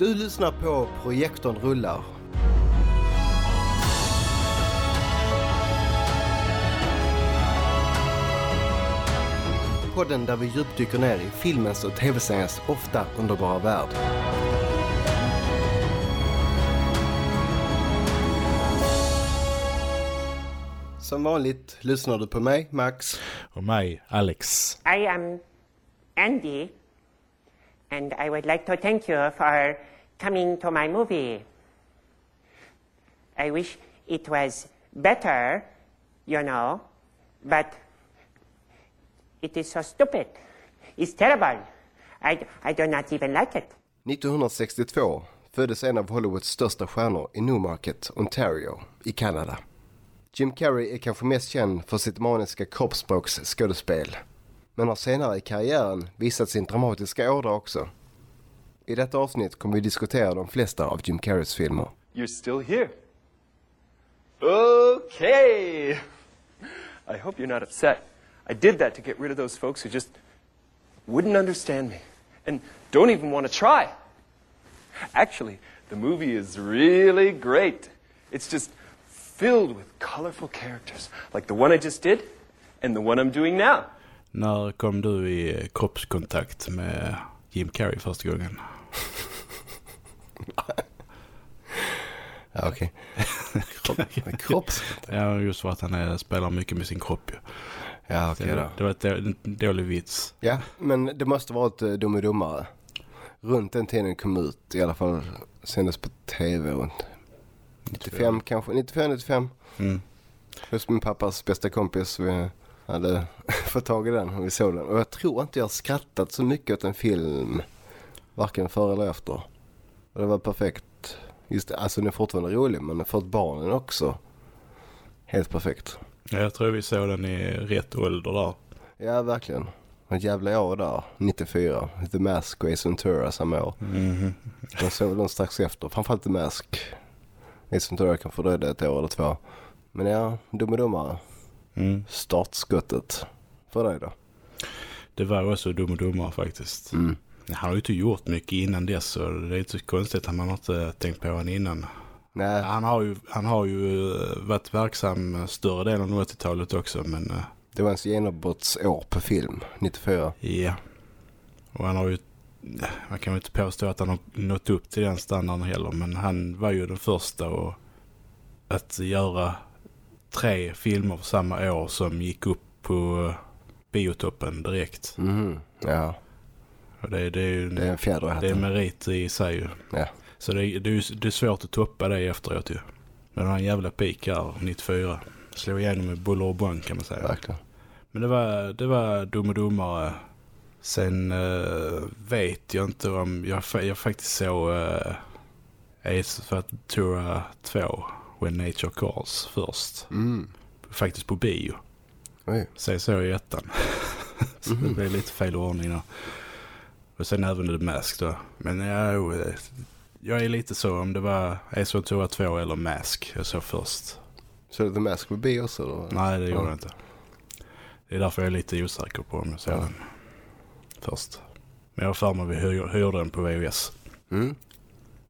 Du lyssnar på Projektorn rullar. Podden där vi djupdyker ner i filmens och tv-seriens ofta underbara värld. Som vanligt lyssnar du på mig, Max. Och mig, Alex. I am Andy, and I would like to thank you for coming to my movie. I wish it was better, you know, but it is so stupid. It's terrible. I, I do not even like it. 1962 föddes en av Hollywoods största stjärnor i Newmarket, Ontario i Kanada. Jim Carrey är kanske mest känd för sitt maniska kroppsspråksskådespel men har senare i karriären visat sin dramatiska ådra också. I detta avsnitt kommer vi diskutera de flesta av Jim Carreys filmer. You're still here. Okay. I hope you're not upset. I did that to get rid of those folks who just wouldn't understand me and don't even want to try. Actually, the movie is really great. It's just filled with colorful characters, like the one I just did and the one I'm doing now. När kom du i kroppskontakt med Jim Carrey första gången? Ja, okej. Kropp, kropps... Ja, just för att han är, spelar mycket med sin kropp ju. Ja, okej det, då. det var ett, en dålig vits. Ja, men det måste varit uh, Dum och Dummare. Runt den tiden kom ut, i alla fall sändes på tv runt 95 kanske, 95, 95. Mm. Hos min pappas bästa kompis. Vi hade fått tag i den och vi såg den. Och jag tror inte jag har skrattat så mycket åt en film. Varken före eller efter. Och det var perfekt. Just det, alltså den är fortfarande rolig men för ett barn är den också helt perfekt. Ja, jag tror vi såg den i rätt ålder där. Ja, verkligen. Ett jävla år där, 94. The Mask och Ace Ventura samma år. Mhm. Jag såg den strax efter. Framförallt The Mask. Ace Ventura kan få dröja ett år eller två. Men ja, Dum och Dummare. Mm. Startskottet. För dig då? Det var också Dum och Dummare faktiskt. Mm. Han har ju inte gjort mycket innan dess så det är inte så konstigt att man inte tänkt på honom innan. Nej, Han har ju, han har ju eh, varit verksam större delen av 80-talet också men eh, det var ens genombrottsår på film, 94. ja. Och han har ju, man kan väl inte påstå att han har nått upp till den standarden heller men han var ju den första och att göra tre filmer för samma år som gick upp på biotoppen direkt. Mhm, ja. Och det, det är ju Det är en fjäder det är merit i sig ju. Ja. Så det, det, är det är svårt att toppa det efteråt ju. Men det var en jävla peak här 94. Slog igenom med buller och bång kan man säga. Verkligen. Men det var, det var dum och dummare. Sen eh, vet jag inte om... Jag, jag faktiskt såg uh, Ace Ventura 2, When Nature Calls, först. Mm. Faktiskt på bio. Oj. Såg jag i ettan. Så det blev lite fel ordning där. Och sen även The Mask då. Men jag, jag är lite så om det var Ace Ventura 2 eller Mask jag såg först. Så det The Mask på bio också då? Nej, det gjorde Ja. jag inte. Det är därför jag är lite osäker på om jag såg Ja. den först. Men jag har för mig vi hyr, hyrde den på VHS. Mm.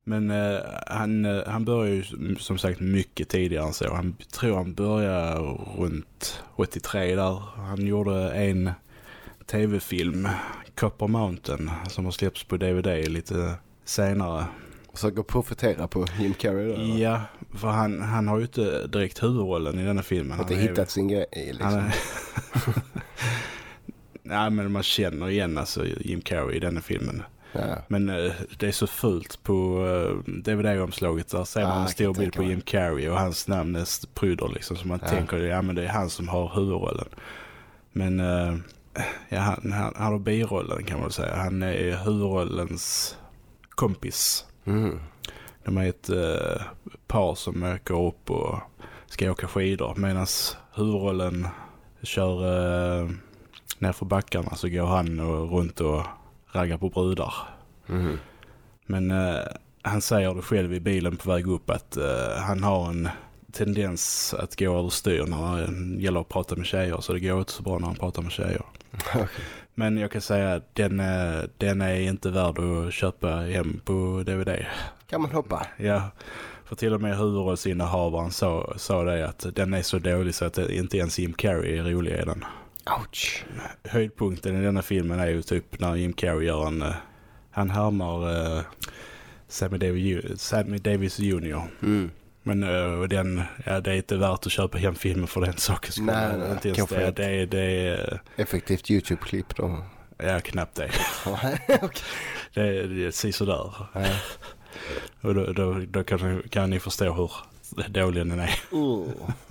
Men eh, han, eh, han började ju som sagt mycket tidigare än så. Han tror han började runt 83 där. Han gjorde en tv-film, Copper Mountain, som har släppts på DVD lite senare. Försöker profitera på Jim Carrey då? eller? Ja, för han, han har ju inte direkt huvudrollen i denna filmen. Han är- hittat sin grej liksom. Är... Nej men man känner igen alltså Jim Carrey i denna filmen. Ja. Men eh, det är så fullt på uh, DVD-omslaget. Där ser man Ah, en stor bild på. Jim Carrey och hans namn är pryder liksom. Så man Ja. tänker ja men det är han som har huvudrollen. Men eh, ja, han, han, han har birollen kan man säga. Han är huvudrollens kompis. Mm. De är ett eh, par som åker upp och ska åka skidor. Medan huvudrollen kör uh, ner för backarna så går han och, runt och raggar på brudar. Mm. Men eh, han säger det själv i bilen på väg upp att eh, han har en tendens att gå överstyr när det gäller att prata med tjejer. Så det går inte så bra när han pratar med tjejer. Men jag kan säga att den, eh, den är inte värd att köpa hem på DVD. Kan man hoppa? Ja, för till och med huvudrollsinnehavaren sa, sa det att den är så dålig så att det inte ens Jim Carrey är rolig i den. Ouch. Höjdpunkten i denna filmen är ju typ när Jim Carrey gör en... eh, han härmar uh, Sammy, Davis, Sammy Davis Jr. Mm. Men uh, den, ja, det är inte värt att köpa hem filmen för den saken. Nej, nej, inte ens det. Det, är- det är... Effektivt YouTube-klipp då. Ja, knappt det. Det är, det är sådär. Ja. Och då, då, då kan, kan ni förstå hur dålig den är. Mm.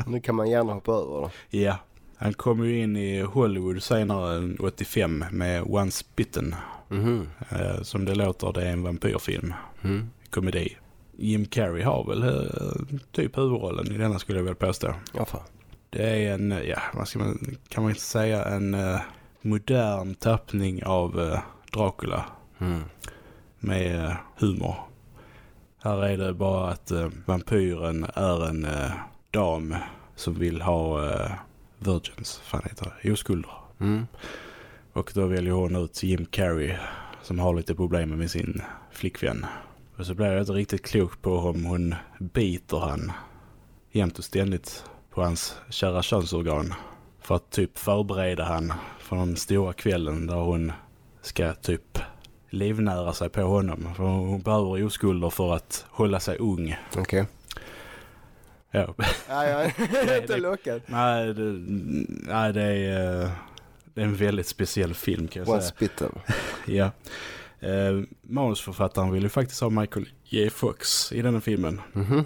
Nu kan man gärna hoppa över då. Ja, han kom ju in i Hollywood senare än 85 med Once Bitten. Mhm. Eh, som det låter, det är en vampyrfilm. Mm. Komedi. Jim Carrey har väl eh, typ huvudrollen i denna skulle jag väl påstå. Ja, fan. Det är en, eh, ja, vad ska man, kan man inte säga, en eh, modern tappning av eh, Dracula Mm. med eh, humor. Här är det bara att vampyren är en dam som vill ha virgins, fan heter det, oskulder. Mm. Och då väljer hon ut Jim Carrey som har lite problem med sin flickvän. Och så blir jag inte riktigt klok på om hon biter han jämt och ständigt på hans kära könsorgan. För att typ förbereda han för den stora kvällen där hon ska typ livnära sig på honom. För hon behöver oskulder för att hålla sig ung. Okej. Ja. Ja, ja. det- Inte lockad. nej, det, nej, det är, eh, det är en väldigt speciell film kan jag säga. Once bitten. Ja. Eh, manusförfattaren ville ju faktiskt ha Michael J. Fox i den här filmen. Mhm.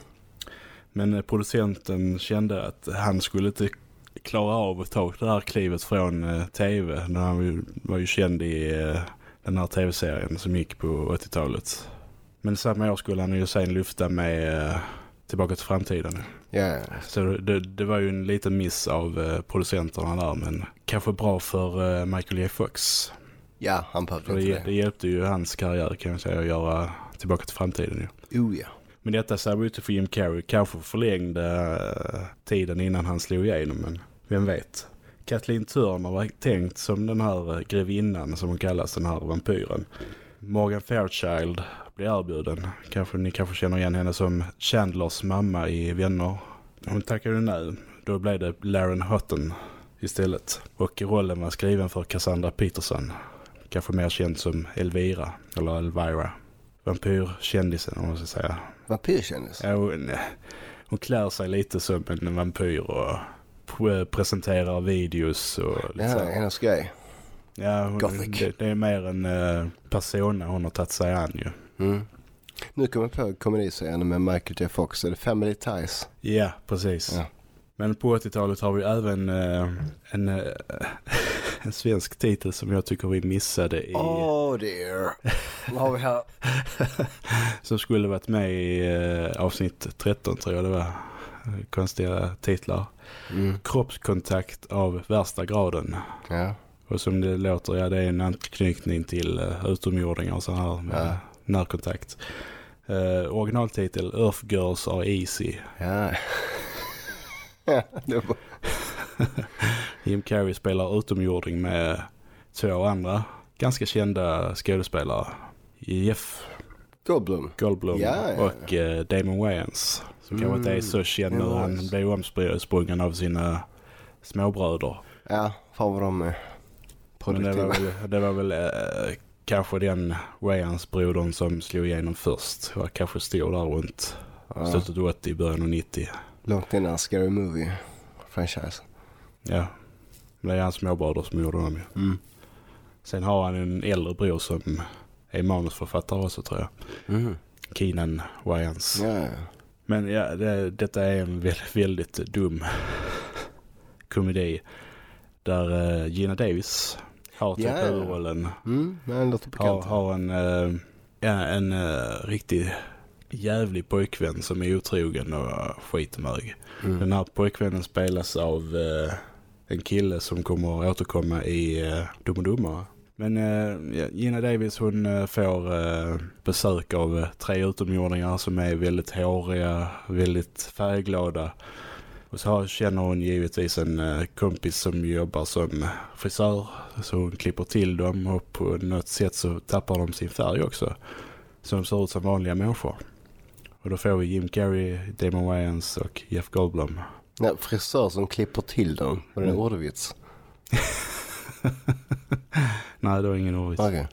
Men eh, producenten kände att han skulle inte klara av att ta det här klivet från eh, tv. När han ju- var ju känd i eh, den här tv-serien som gick på 80-talet. Men samma år skulle han ju sen lyfta med eh, Tillbaka till framtiden. Ja. Så det, det var ju en liten miss av eh, producenterna där. Men kanske bra för eh, Michael J. Fox. ja, han behövde det, inte det det. hjälpte ju hans karriär kan jag säga att göra Tillbaka till framtiden. Ju. Oh ja. Men detta ser ut för Jim Carrey kanske förlängde eh, tiden innan han slog igenom. Men vem vet. Kathleen Turner var tänkt som den här grevinnan som hon kallas, den här vampyren. Morgan Fairchild blir erbjuden. Kanske, ni kanske känner igen henne som Chandlers mamma i Vänner. Hon tackade nej. Då blev det Laren Hutton istället. Och rollen var skriven för Cassandra Peterson. Kanske mer känd som Elvira eller Elvira. Vampyrkändisen om man ska säga. Vampyrkändis. Ja, hon, hon klär sig lite som en vampyr och presenterar videos och lite Ja, hennes grej. Ja, hon, det, det är mer en uh, persona hon har tagit sig an ju. Mm. Nu kommer jag på komediserien med Michael J. Fox. Är det Family Ties? Ja, precis. Ja. Men på 80-talet har vi även eh, en, eh, en svensk titel som jag tycker vi missade i, Oh dear. Vad har vi här? som skulle varit med i eh, avsnitt 13 tror jag det var. Konstiga titlar. Mm. Kroppskontakt av värsta graden. Ja. Och som det låter, ja det är en anknytning till uh, utomjordingar och så här med Ja. Närkontakt. Uh, originaltitel Earth Girls Are Easy. Ja. Jim Carrey spelar utomjording med två andra ganska kända skådespelare. Jeff Goldblum. Goldblum Ja, ja, och eh, Damon Wayans. Som kanske inte är så känd nu. Han blev omsprungen av sina småbröder. Ja, fan vad de är Men det produktiva. var väl, det var väl eh, kanske den Wayans-brodern som slog igenom först. Var kanske stor där runt Ja, slutet av 80, början av 90. långt innan Scary Movie franchise. Ja, det är hans småbröder som gjorde dem ju. Mm. Sen har han en äldre bror som är manusförfattare också tror jag. Mm. Keenan Wayans. Ja, ja. Men ja, det, detta är en väldigt, väldigt dum komedi. Där eh, Gina Davis har typ huvudrollen. Mm, det låter Har, bekant. har en, eh, ja, en uh, riktigt jävlig pojkvän som är otrogen och skitmög. Mm. Den här pojkvännen spelas av eh, en kille som kommer att återkomma i uh, Dum och Dummare. Men ja, Gina Davis hon eh, får eh, besök av eh, tre utomjordingar som är väldigt håriga, väldigt färgglada Och så känner hon givetvis en eh, kompis som jobbar som frisör. Så hon klipper till dem och på något sätt så tappar de sin färg också. Så de ser ut som vanliga människor. Och då får vi Jim Carrey, Damon Wayans och Jeff Goldblum. Ja, frisör som klipper till dem. Var det en Mm. ordvits? Nej, det var ingen ordvits. Okej.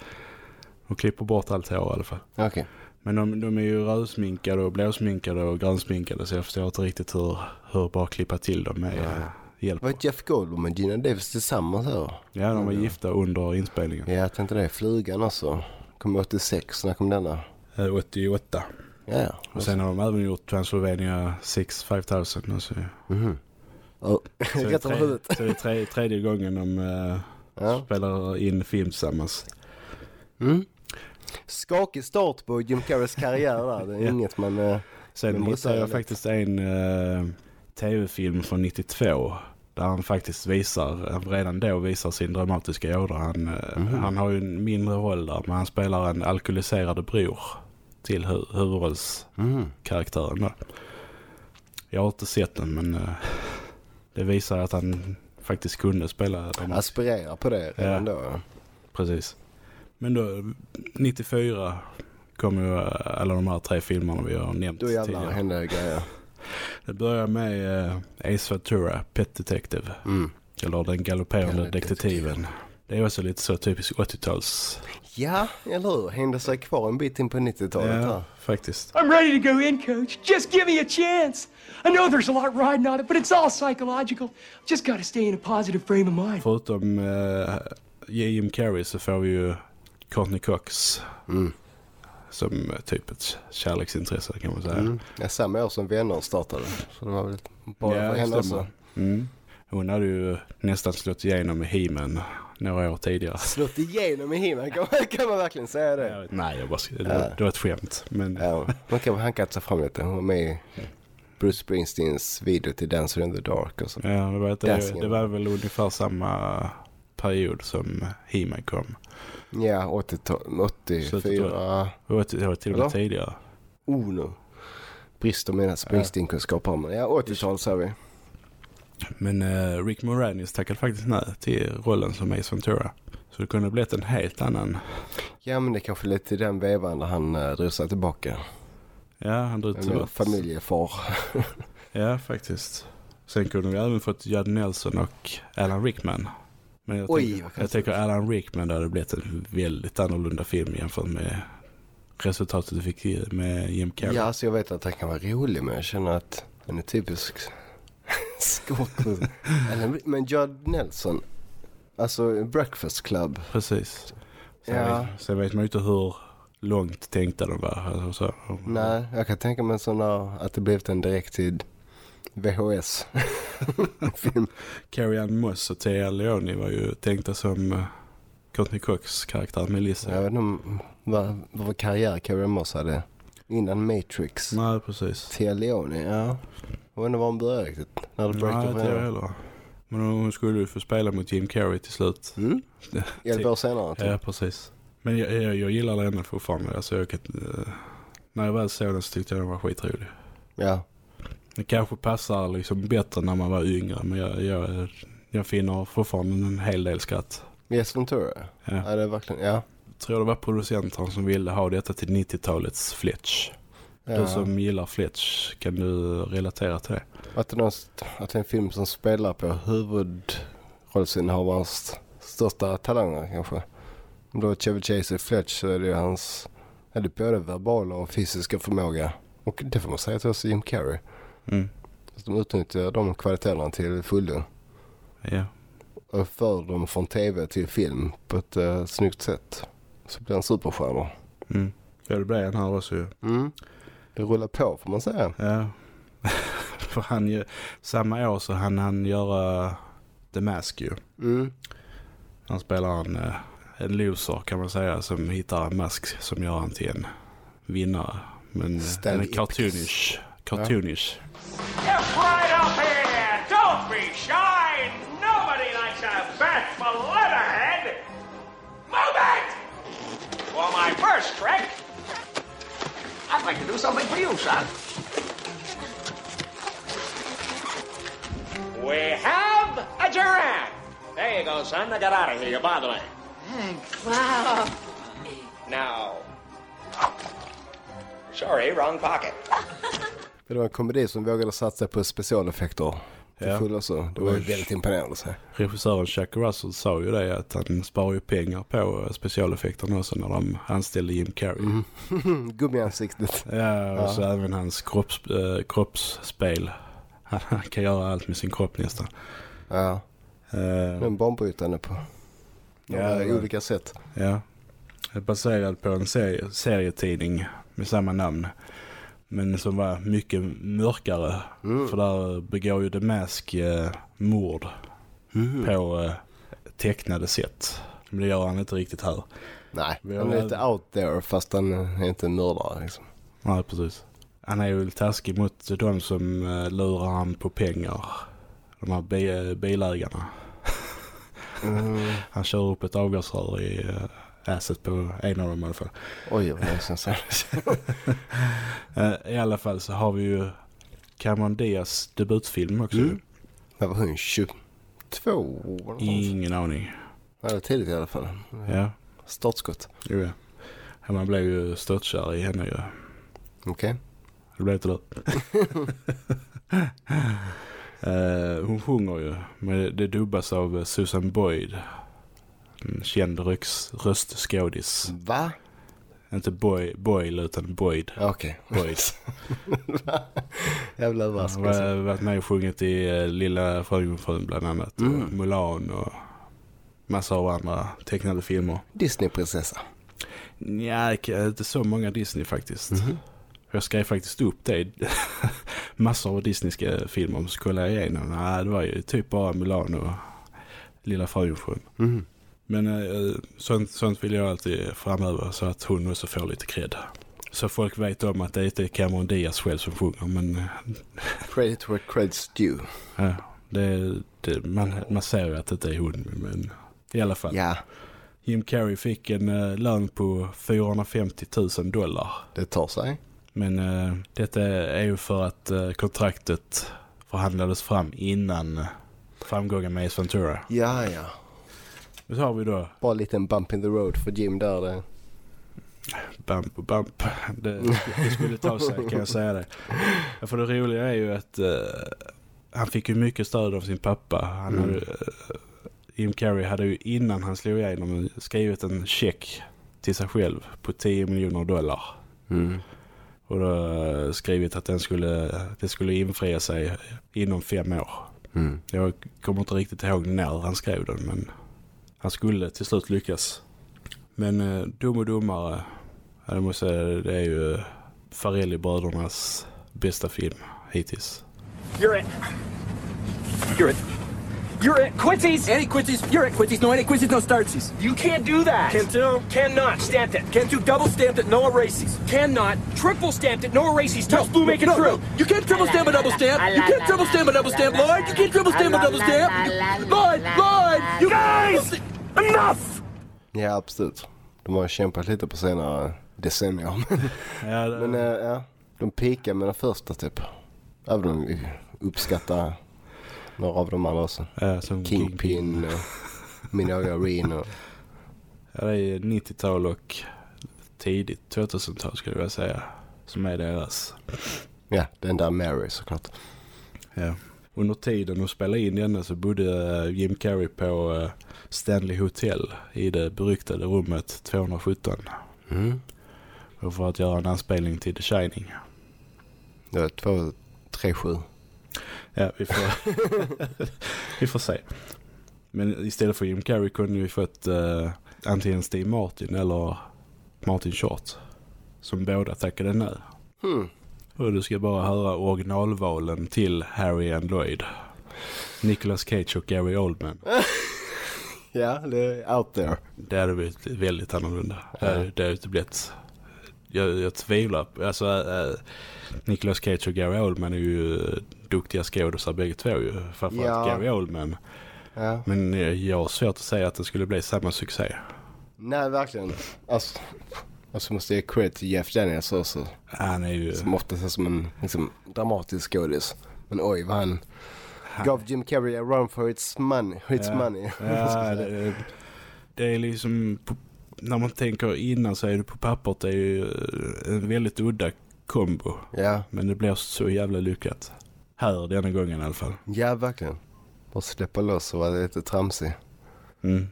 De klipper bort allt hår i alla fall. Okej. Men de, de är ju rödsminkade och blåsminkade och grönsminkade så jag förstår inte riktigt hur, hur bara klippa till dem är Nej. hjälp. Var Jeff Goldblum och Gina Davis tillsammans här? Ja, de var gifta under inspelningen. Ja, jag tänkte det. Flugan också. Kom 86. När kom denna? Eh, 88. Ja, ja. Och sen har de även gjort Transylvania 6 5000. Och så, Mhm. Oh. så, är det över tre, så är det tre, tredje gången de eh, Ja. spelar in film tillsammans. Mm. Skakig start på Jim Carreys karriär där. Det är Ja. inget man... eh, Sen hittade jag faktiskt en eh, tv-film från 92 där han faktiskt visar, redan då visar sin dramatiska ådra. Han, Mhm. han har ju en mindre roll där men han spelar en alkoholiserad bror till hu- huvudrollskaraktären Mm. Jag har inte sett den men eh, det visar att han faktiskt kunde spela dem. Aspirera på det redan Ja. då. Precis. Men då 94 kom ju eh, alla de här tre filmerna vi har nämnt Då jävlar tidigare. hände grejer. Det börjar med eh, Ace Ventura, Pet Detective. Mm. Eller Den galopperande detektiven. Det är också lite så typiskt 80-tals. Ja, eller hur? Hängde sig kvar en bit in på 90-talet Ja, här. faktiskt. I'm ready to go in, coach. Just give me a chance. I know there's a lot riding on it, but it's all psychological. Just got to stay in a positive frame of mind. Förutom eh, Jim Carrey så får vi ju Courtney Cox. Mm. Som typ ett kärleksintresse kan man säga. Mm. Ja, samma år som Vänner startade. Så det var väl bra Ja, för henne också. Mm. Hon hade ju nästan slått igenom med He-Man några år tidigare. Slått igenom i himlen, kan man, kan man verkligen säga det? Jag Nej, jag bara, det, var, det var ett skämt. Men Ja, man kan han kan ta fram lite. Hon var med i Bruce Springsteens video till Dancer in the Dark och så. Ja, det var, det, det var väl ungefär samma period som He-Man kom. Ja, 80-tal, 84. Det var, det var till och med tidigare. Oh nu. Brister mina Springsteen-kunskaper. Men ja, 80-tal sa vi. Men eh, Rick Moranis tackade faktiskt nej till rollen som Ace Ventura. Så det kunde ha blivit en helt annan. Ja, men det är kanske lite i den vevan när han uh, drog sig tillbaka. Ja, han drog En till familjefar. Ja, faktiskt. Sen kunde vi även fått Judd Nelson och Alan Rickman. Men jag, Oj, tänker, jag tänker Alan Rickman där hade blivit en väldigt annorlunda film jämfört med resultatet du fick med Jim Carrey. Ja, alltså jag vet att han kan vara rolig men jag känner att han är typisk. Eller- men Judd Nelson. Alltså Breakfast Club. Precis. Sen, Ja. vet, sen vet man ju inte hur långt tänkta de var. Alltså, så. Nej, jag kan tänka mig sådana att det blivit en direkt till VHS. Carrie Ann Moss och Tia Leone var ju tänkta som uh, Courtney Cox karaktär Melissa. Jag vet inte vad, vad karriär Carrie Moss hade innan Matrix. Nej, precis. Tia Leone, ja. Jag vet inte var hon började riktigt. När det Nej, inte jag heller. Men hon skulle ju få spela mot Jim Carrey till slut. Mm? Elva år senare. Typ. Ja, precis. Men jag, jag, jag gillar den fortfarande. Alltså, jag kan, eh, när jag väl såg den så tyckte jag den var skitrolig. Ja. Det kanske passar liksom bättre när man var yngre. Men jag, jag, jag finner fortfarande en hel del skratt. Yes Ventura. Ja. Ja, det är verkligen, ja. Jag tror det var producenten som ville ha detta till 90-talets Fletch. ja. Du som gillar Fletch, kan du relatera till det? Att, det är någon, att det är en film som spelar på huvudrollsinnehavarens största talanger kanske. Om då Chevy Chase är Fletch så är det ju hans, är det både verbala och fysiska förmåga. Och det får man säga till oss Jim Carrey. Mm. Att de utnyttjar de kvaliteterna till fullo. Ja. Och för dem från tv till film på ett uh, snyggt sätt. Så blir han superstjärnor. Mm. Ja, det blev han här också ju. Mm. Det rullar på får man säga. Ja. För han ju, samma år så hann han göra The Mask ju. Mm. Han spelar en, eh, en loser kan man säga som hittar en mask som gör han till en vinnare. Men eh, Stan den är cartoonish. Cartoonish. Get right up here! Don't be shy! Nobody likes a bashful leatherhead! Move it! For my first trick, I'd like to do something for you, son. We have a giraffe. There you go, son. Now get out of here. You're bothering. Thanks. Wow. Now. Sorry, wrong pocket. Det var en komedi som vågade satsa på specialeffekter. Ja. så. Det var ju väldigt imponerande. Så. Regissören Chuck Russell sa ju det att han sparar ju pengar på eh, specialeffekterna också när de anställde Jim Carrey. Gummiansiktet. Ja, och så även hans kropps, eh, kroppsspel. Han, kan göra allt med sin kropp nästan. Ja. Eh, Den banbrytande på Ja, olika sätt. ja. Baserad på en serie, serietidning med samma namn. Men som var mycket mörkare. För där begår ju The Mask eh, mord på eh, tecknade sätt. Men det gör han inte riktigt här. Nej, Vi han är lite out there fast han är inte en mördare liksom. Nej, precis. Han är ju taskig mot de som uh, lurar han på pengar. De här bi- bilägarna. Han kör upp ett avgasrör i uh, asset på en av dem i alla fall. Oj, vad sen Eh, I alla fall så har vi ju Cameron Diaz debutfilm också. Mm. Vad var hon? 22? eller något sånt? Ingen aning. Ja, det var tidigt i alla fall. Ja, Startskott. jo ja. Man blev ju störtkär i henne ju. Okej. Det blev inte det. Eh, hon sjunger ju. Men det dubbas av Susan Boyd. En känd röstskådis. Va? Inte Boy, Boyle utan Boyd. Okej. Boyd. Jävla Han överraskning. har varit med och sjungit i eh, Lilla Fröjungfrun bland annat. Mm. Och Mulan och massa av andra tecknade filmer. Disneyprinsessa. Nja, inte så många Disney faktiskt. Mhm. Jag skrev faktiskt upp det. Massor av Disneyska filmer. Så kollade jag igenom. Nej, det var ju typ bara Mulan och Lilla Fröjungfrun. Mhm. Men eh, sånt, sånt vill jag alltid framöver så att hon också får lite cred. Så folk vet om att det inte är Cameron Diaz själv som sjunger. Men eh, Credit where credit's due. ja, det, det, man, man ser ju att det är hon. Men i alla fall. Ja, Jim Carrey fick en uh, lön på 450 000 dollar. det tar sig. Men eh, detta är ju för att eh, kontraktet förhandlades fram innan framgången med Ace Ventura. Ja, ja. Så har vi då Bara en liten bump in the road för Jim där. Det. Bump och bump. Det, det skulle ta sig kan jag säga det. För det roliga är ju att eh, han fick ju mycket stöd av sin pappa. Han Mm. hade, eh, Jim Carrey hade ju innan han slog igenom skrivit en check till sig själv på 10 miljoner dollar. Mm. Och då eh, skrivit att den skulle, det skulle infria sig inom fem år. Mm. Jag kommer inte riktigt ihåg när han skrev den men han skulle till slut lyckas. Men eh, Dum och Dummare, jag det måste säga, det är ju eh, Farelli-brödernas bästa film hittills. You're it. You're it. You're it. Quincy's! Any Quincy's? You're it, Quincy's. No, any Quincy's, no startsies. You can't do that. Can do. Cannot. Stamped it. Can't do double stamped it, no erases. Cannot. Triple stamped it, no erases. Tell Stu make it no, true. no. You can't triple stamp a double stamp. You can't triple stamp a double stamp, Lloyd. You can't triple stamp a double stamp. Lloyd, Lloyd, you Guys! Enough! Ja, absolut. De har kämpat lite på senare decennier. Ja, det, Men eh, ja, de pikar med den första typ. Även om vi uppskattar några av de andra också. ja, som Kingpin och Minoga Reen och... Ja, det är 90-tal och tidigt 2000-tal skulle jag säga. Som är deras. Ja, den där Mary såklart. Ja. Under tiden att spela in denna så bodde eh, Jim Carrey på eh, Stanley Hotel i det beryktade rummet 217. Mm. Och för att göra en anspelning till The Shining. Det var två, tre, sju. Ja, vi får, vi får se. Men istället för Jim Carrey kunde vi fått uh, antingen Steve Martin eller Martin Short. Som båda tackade nej. Hmm. Och du ska bara höra originalvalen till Harry and Lloyd. Nicolas Cage och Gary Oldman. Ja, det är out there. Det hade blivit väldigt annorlunda. Det hade, det hade inte blivit... Jag, jag tvivlar. Alltså, äh, Nicolas Cage och Gary Oldman är ju eh, duktiga skådisar bägge två ju. Framförallt Ja. Gary Oldman. Ja. Men eh, jag har svårt att säga att det skulle bli samma succé. Nej, verkligen. Alltså, alltså måste jag ge cred till Jeff Daniels också. Han är ju... Som ofta ses som en liksom, dramatisk skådis. Men oj vad han Gav Jim Carrey a run for its money. Its Ja. money. Ja, det, det är liksom, på, när man tänker innan så är det på pappret det är ju en väldigt udda kombo. ja. Men det blir så jävla lyckat. Här denna gången i alla fall. ja, verkligen. Bara släppa loss och vara lite tramsig. Mm.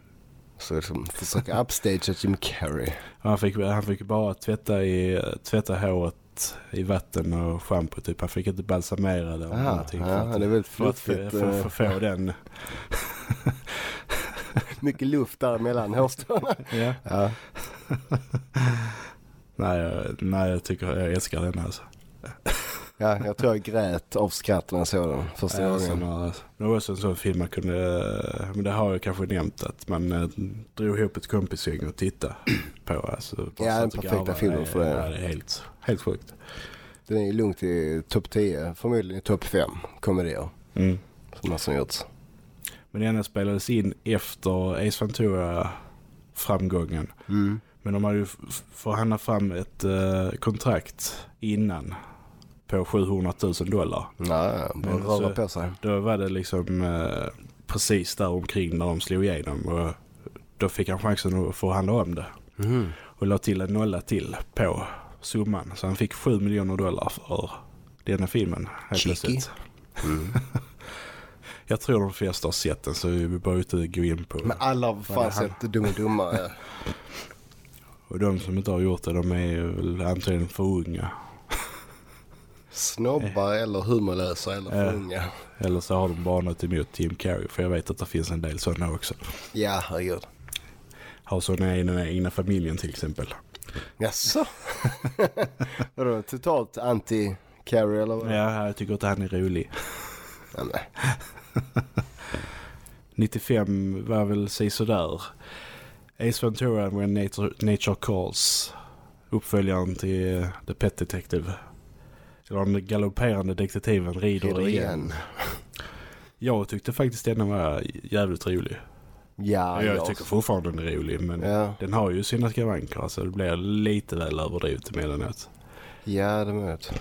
Så liksom försöka upstagea Jim Carrey. Han fick, han fick bara tvätta, i, tvätta håret i vatten och schampo typ. Han fick inte balsamera det. Aha, någonting för ja, det är väldigt för fluffigt. för, för, eh, att få den. Mycket luft där mellan hårstråna. Ja. Ja. Nej, jag- nej, jag tycker jag älskar den alltså. Ja, jag tror jag grät av skratt när jag såg den första Ja, gången. sen har- Det var också en sån film man kunde, men det har jag kanske nämnt att man eh, drog ihop ett kompisgäng och tittade på. Alltså, Ja, den perfekta filmen för det. Ja, det är helt, helt sjukt. Den är lugnt i topp 10, förmodligen i topp 5 komedier Mm. som har som gjorts. Men denna spelades in efter Ace Ventura framgången. Mm. Men de hade ju förhandlat fram ett eh, kontrakt innan på 700 000 dollar. Nej, bara Men röra på sig. Då var det liksom eh, precis där omkring när de slog igenom och då fick han chansen att förhandla om det. Mm. Och la till en nolla till på summan. Så han fick 7 miljoner dollar för denna filmen. Helt Cheeky. plötsligt. Jag tror de flesta har sett den så vi behöver inte gå in på. Men alla har fan sett Dum och Dummare. Och de som inte har gjort det de är väl antagligen för unga. Snobbar eller humorlösa eller för Ja. unga. Eller så har de bara något emot Jim Carrey. För jag vet att det finns en del sådana också. Ja, herregud. Har sådana i den egna familjen till exempel. Jaså? Vadå, totalt anti-Carrie eller vad? Ja, jag tycker att han är rolig. Ja, men. 95 var väl sådär. Ace Ventura When Nature, Nature Calls. Uppföljaren till eh, The Pet Detective. Den galopperande detektiven rider Rider igen. igen. Jag tyckte faktiskt den var jävligt rolig. Ja, jag ja. tycker fortfarande den är rolig men Ja. den har ju sina skavanker. Alltså det blir lite väl överdrivet emellanåt. Ja, det vet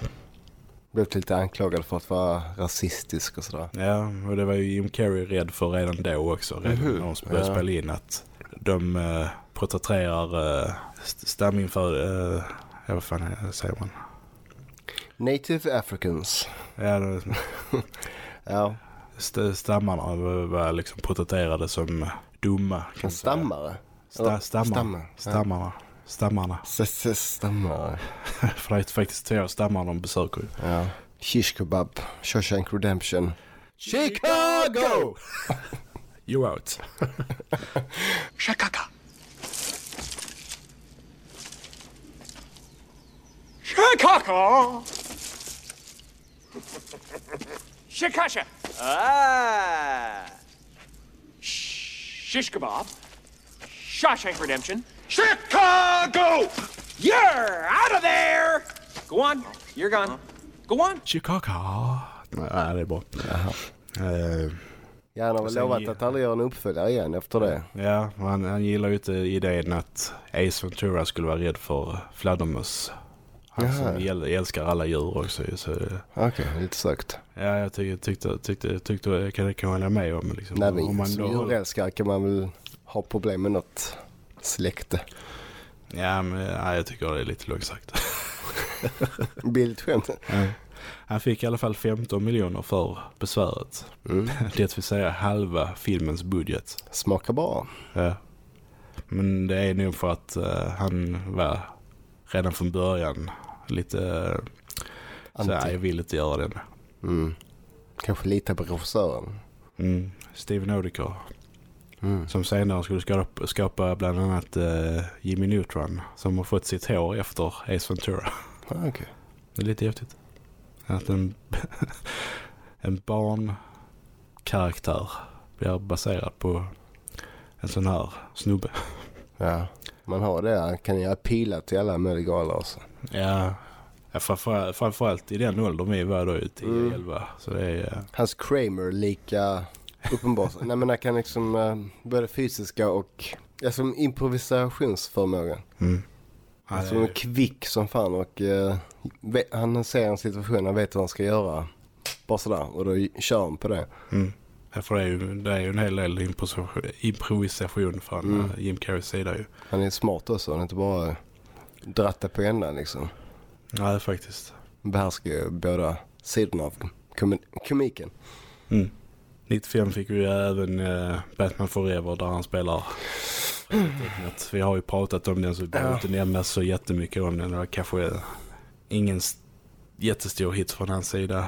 Blev lite anklagad för att vara rasistisk och sådär. Ja, och det var ju Jim Carrey rädd för redan då också. Redan Mhm. när de började Ja. spela in att de uh, porträtterar uh, staminför... Uh, ja, vad fan säger man? Native Africans. Ja, det- Ja, st- stammarna var, liksom porträtterade som dumma. kan stammare. Sta, stammar. stammar. Stammarna. Stammarna. S- s- Stammare. För det är faktiskt två stammar de besöker ju. Ja. Shish kebab. Shawshank Redemption. Chicago! You out. Shakaka. Shakaka. Shakasha. Ah. Shish kebab. Shawshank Redemption. Chicago. You're out of there. Go on. You're gone. Go on. Chicago. Nej, det är bra. Ja, han har väl lovat att aldrig göra en uppföljare igen efter det. Ja, han, han gillar ju inte idén att Ace Ventura skulle vara rädd för fladdermöss. Han Jaha. som äl- älskar alla djur också. Okej, lite sökt. ja, jag tyckte, tyckte, tyckte, tyckte jag kan, kan hålla med om. Liksom, Nej, om men man som djurälskare kan man väl ha problem med något släkte. ja, men ja, jag tycker det är lite långsökt. Billigt skämt. Ja. Han fick i alla fall 15 miljoner för besväret. Mm. Det vill säga halva filmens budget. Smakar bra. Ja. Men det är nog för att eh, han var redan från början lite uh, så här, Anti. jag vill inte göra den. Mm. Kanske lita på regissören. Mm. Steven Odeker Mm. som senare skulle skapa, skapa bland annat eh, Jimmy Neutron som har fått sitt hår efter Ace Ventura. Ah, Okej. Det är lite häftigt. Att en, en barnkaraktär blir baserad på en sån här snubbe. Ja, man har det. Kan ju pila till alla möjliga också. Ja, ja framförallt, framförallt i den åldern vi var då, 10-11. Så det är... eh, Hans Kramer lika uppenbart. Nej men han kan liksom uh, både fysiska och alltså, improvisationsförmåga. Mm. Han Alltså, är- är kvick som fan och ve- han ser en situation, han vet vad han ska göra. Bara sådär. Och då kör han på det. Mm. För det är, ju, det är ju en hel del improvisation, från Mm. eh, Jim Carreys sida ju. Han är smart också. Han är inte bara dratta på ändan liksom. Ja, faktiskt. Han behärskar ju båda sidorna av kom- komiken. Mm. 95 fick vi även eh, Batman Forever där han spelar. Vi har ju pratat om den så vi behöver inte nämna så jättemycket om den. Det var kanske ingen jättestor hit från hans sida.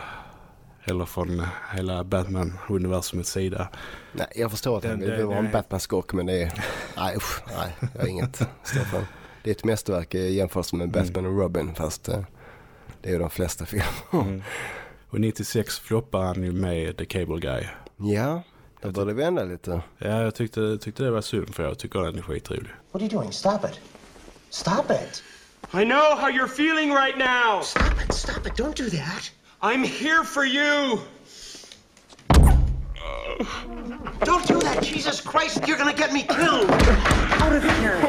Eller från hela Batman-universumets sida. Nej, jag förstår att han Den- vill vara en Batman-skurk men det är... Nej usch, nej. Jag har inget stå för. Det är ett mästerverk i jämförelse med Batman och Robin fast eh, det är ju de flesta filmer. Mm. Och 96 floppade han ju med The Cable Guy. Ja, då började vi ändra lite. Ja, jag tyckte, tyckte det var synd för jag tycker den är skitrolig. What are you doing? Stop it. Stop it. I know how you're feeling right now. Stop it. Stop it. Don't do that. I'm here for you. Don't do that. Jesus Christ, you're gonna get me killed. Out of here.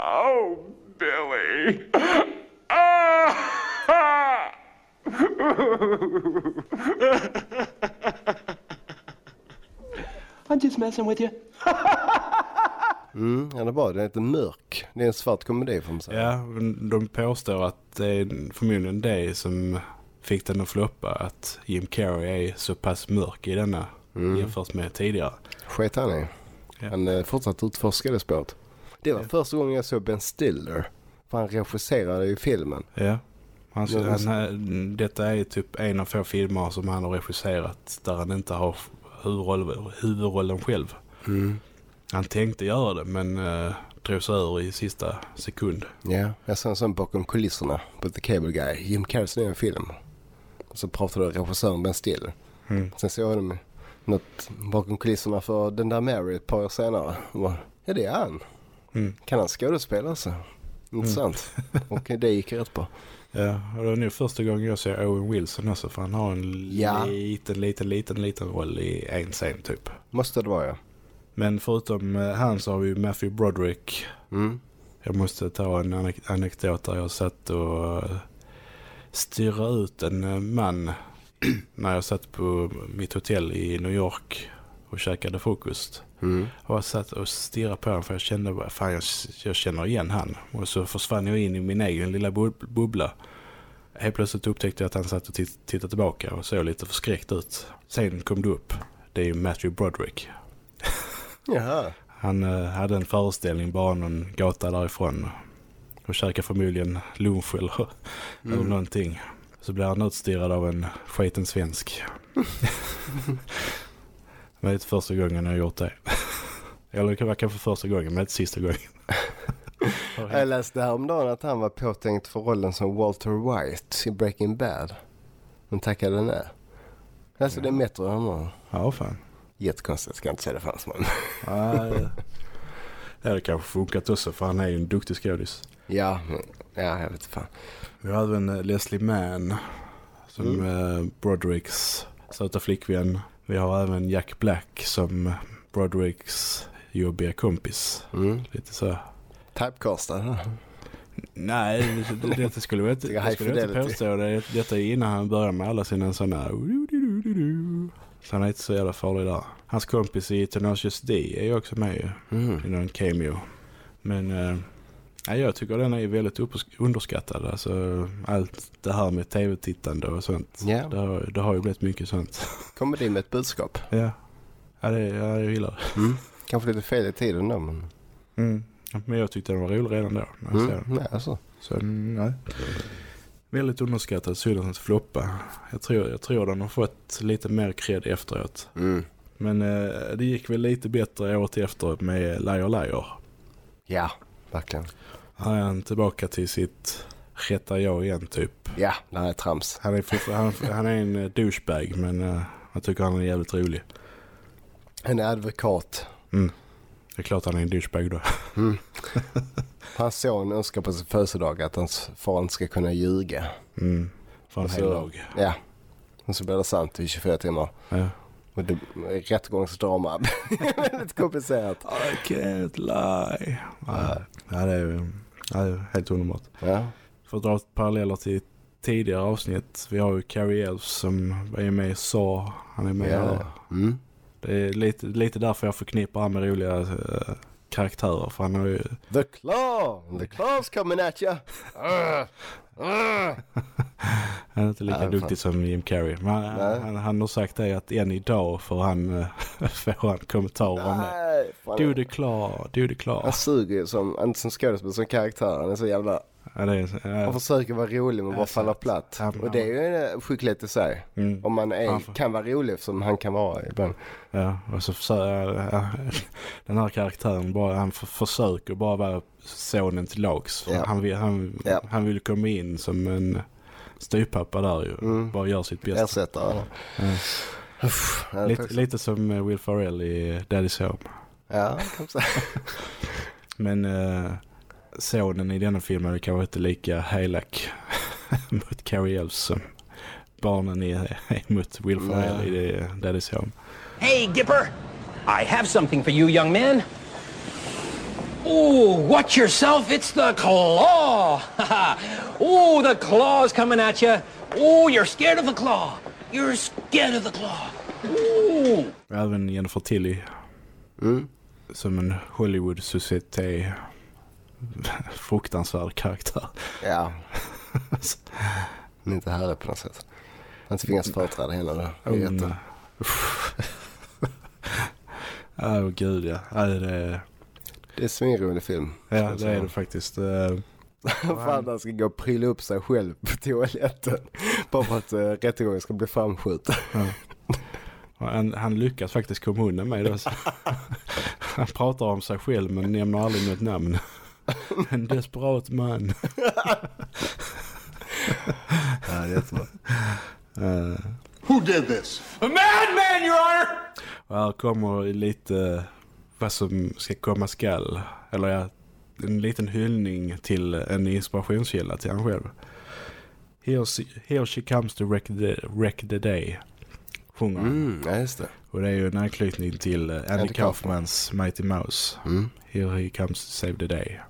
Oh, Billy. Ah! I'm just messing with you. Mm, han är bra. Den heter Mörk. Det är en svart komedi får man säga. Ja, men de påstår att det är förmodligen det som fick den att floppa. Att Jim Carrey är så pass mörk i denna jämfört med tidigare. Sket han i. Ja. Han eh, fortsatte utforska det spåret. Det var första gången jag såg Ben Stiller. För han regisserade ju filmen. Ja. Han, Ja, han, han, detta är typ en av få filmer som han har regisserat där han inte har huvudroll, huvudrollen själv. Mm. Han tänkte göra det men uh, drog sig ur i sista sekund. Ja, jag såg en sån bakom kulisserna på The Cable Guy. Jim Carreys nya film. Så pratade regissören Ben Stiller. Mm. Sen såg jag i något bakom kulisserna för Den där Mary ett par år senare. Bara, ja det är han. Mm. Kan han skådespela så? Intressant. Och det gick rätt bra. Ja, och det är nu första gången jag ser Owen Wilson också för han har en Ja. liten, liten, liten, liten roll i en scen typ. Måste det vara ja. Men förutom eh, han så har vi Matthew Broderick. Mm. Jag måste ta en anek- anekdot där jag satt och styra ut en eh, man när jag satt på mitt hotell i New York och käkade frukost. Mm. Och jag satt och stirrade på honom för jag kände bara, fan jag, jag känner igen han. Och så försvann jag in i min egen lilla bub- bubbla. Helt plötsligt upptäckte jag att han satt och titt- tittade tillbaka och såg lite förskräckt ut. Sen kom det upp. Det är ju Matthew Broderick. Jaha. Han eh, hade en föreställning bara någon gata därifrån. Och käkade förmodligen lunch eller, eller någonting. Så blev han utstirrad av en sketen svensk. det var inte första gången jag har gjort det. Eller det kan vara kanske första gången, men inte sista gången. Jag läste häromdagen att han var påtänkt för rollen som Walter White i Breaking Bad. Men tackade nej. Alltså det är Metro han Ja, fan. Jättekonstigt, ska jag inte säga det fanns men. Ja, det hade kanske funkat också för han är ju en duktig skådis. Ja, ja jag vet inte fan. Vi har även eh, Leslie Mann som eh, Brodericks söta flickvän. Vi har även Jack Black som Brodericks jobbiga kompis. Mm. Lite så. Typecastad. Nej, det, skulle jag inte, Det skulle jag inte påstå. Det, detta är innan han börjar med alla sina sådana... Så han är inte så jävla farlig där. Hans kompis i Tenacious D är ju också med ju. Mm. i någon cameo. Men nej, jag tycker den är väldigt underskattad. Alltså, allt det här med tv-tittande och sånt. Ja. Det, har, det har ju blivit mycket sånt. Komedi med ett budskap. ja. Ja, det, ja, jag gillar det. Mm. Kanske lite fel i tiden då men. Mm. Men jag tyckte den var rolig redan då. När jag såg Mm. Nej, alltså. Så mm, nej. Väldigt underskattad. Den floppa. Jag tror, jag tror den har fått lite mer cred efteråt. Mm. Men eh, det gick väl lite bättre året efter med Liar Liar. Ja, verkligen. Här är han tillbaka till sitt rätta jag igen typ. Ja, är trams. Han är, han, han är en eh, douchebag men uh, jag tycker han är jävligt rolig. Han är advokat. Mm. Det är klart han är en douchebag då. Hans son önskar på sin födelsedag att hans far inte ska kunna ljuga. Mm. För en hel dag. Ja. Och så blir det sant i 24 timmar. Ja. Och det rättegångsdrama. Väldigt komplicerat. I can't lie. Ja, ja, det är, ja, helt underbart. Ja. För att dra paralleller till tidigare avsnitt. Vi har ju Carrie Elves som är med i Saw. Han är med Ja. här. Mm. Det är lite, lite därför jag förknippar han med roliga eh, karaktärer. För han har ju... The claw! The claw's coming at you! Han är inte lika Ja, duktig som Jim Carrey. Men han, Nej. han, han har sagt det att än idag får han, eh, får han kommentarer om det. Nej, fan. Do the claw, do the claw. Han suger ju som, inte som skådespelare, som karaktär. Han är så jävla... Ja, det är, Han ja, försöker vara rolig men bara faller platt. han- Och det är ju en skicklighet i sig. mm, Om man är, Han får- kan vara rolig som han kan vara ibland. ja, och så försöker, den här karaktären bara, han för, försöker bara vara sonen till lags. Ja. Han, vill, han, Ja. han vill komma in som en styvpappa där ju. Mm. Bara gör sitt bästa. Ersättare. Ja. Lite, lite som eh, Will Ferrell i Daddy's Home. Ja, kan man säga. Men eh, sonen i denna filmen är kanske inte lika helak mot Carrie Elves som barnen är, är mot Will Ferrell Nej. i Daddy's Home. Hey, Gipper! I have something for you, young man. Ooh, watch yourself, it's the claw! Ooh, the claw's coming at you. Ooh, you're scared of the claw. You're scared of the claw. Ooh! Även Jennifer Tilly Mm. som en Hollywood-societé fruktansvärd karaktär. Ja. Men inte här på något sätt. Han tvingas företräda då. Det är eh, Ja, oh, gud ja. det, Det är en svinrolig film. ja, det är det faktiskt. Eh, Fan, han ska gå och prylla upp sig själv på toaletten. Bara för att uh, rättegången ska bli framskjuten. Han, han lyckas faktiskt komma undan med det. Han pratar om sig själv men nämner aldrig något namn. En desperat man. Ja, det är jättebra. Eh, Who did this? A madman, your honor! och här kommer lite vad som ska komma skall. Eller ja, en liten hyllning till en inspirationskälla till han själv. Here she, here she comes to wreck the, wreck the day. Sjunger. Mm, ja, just det. Och det är ju en anknytning till eh, Andy, Andy Kaufman. Kaufmans Mighty Mouse. Mm. Here he comes to save the day.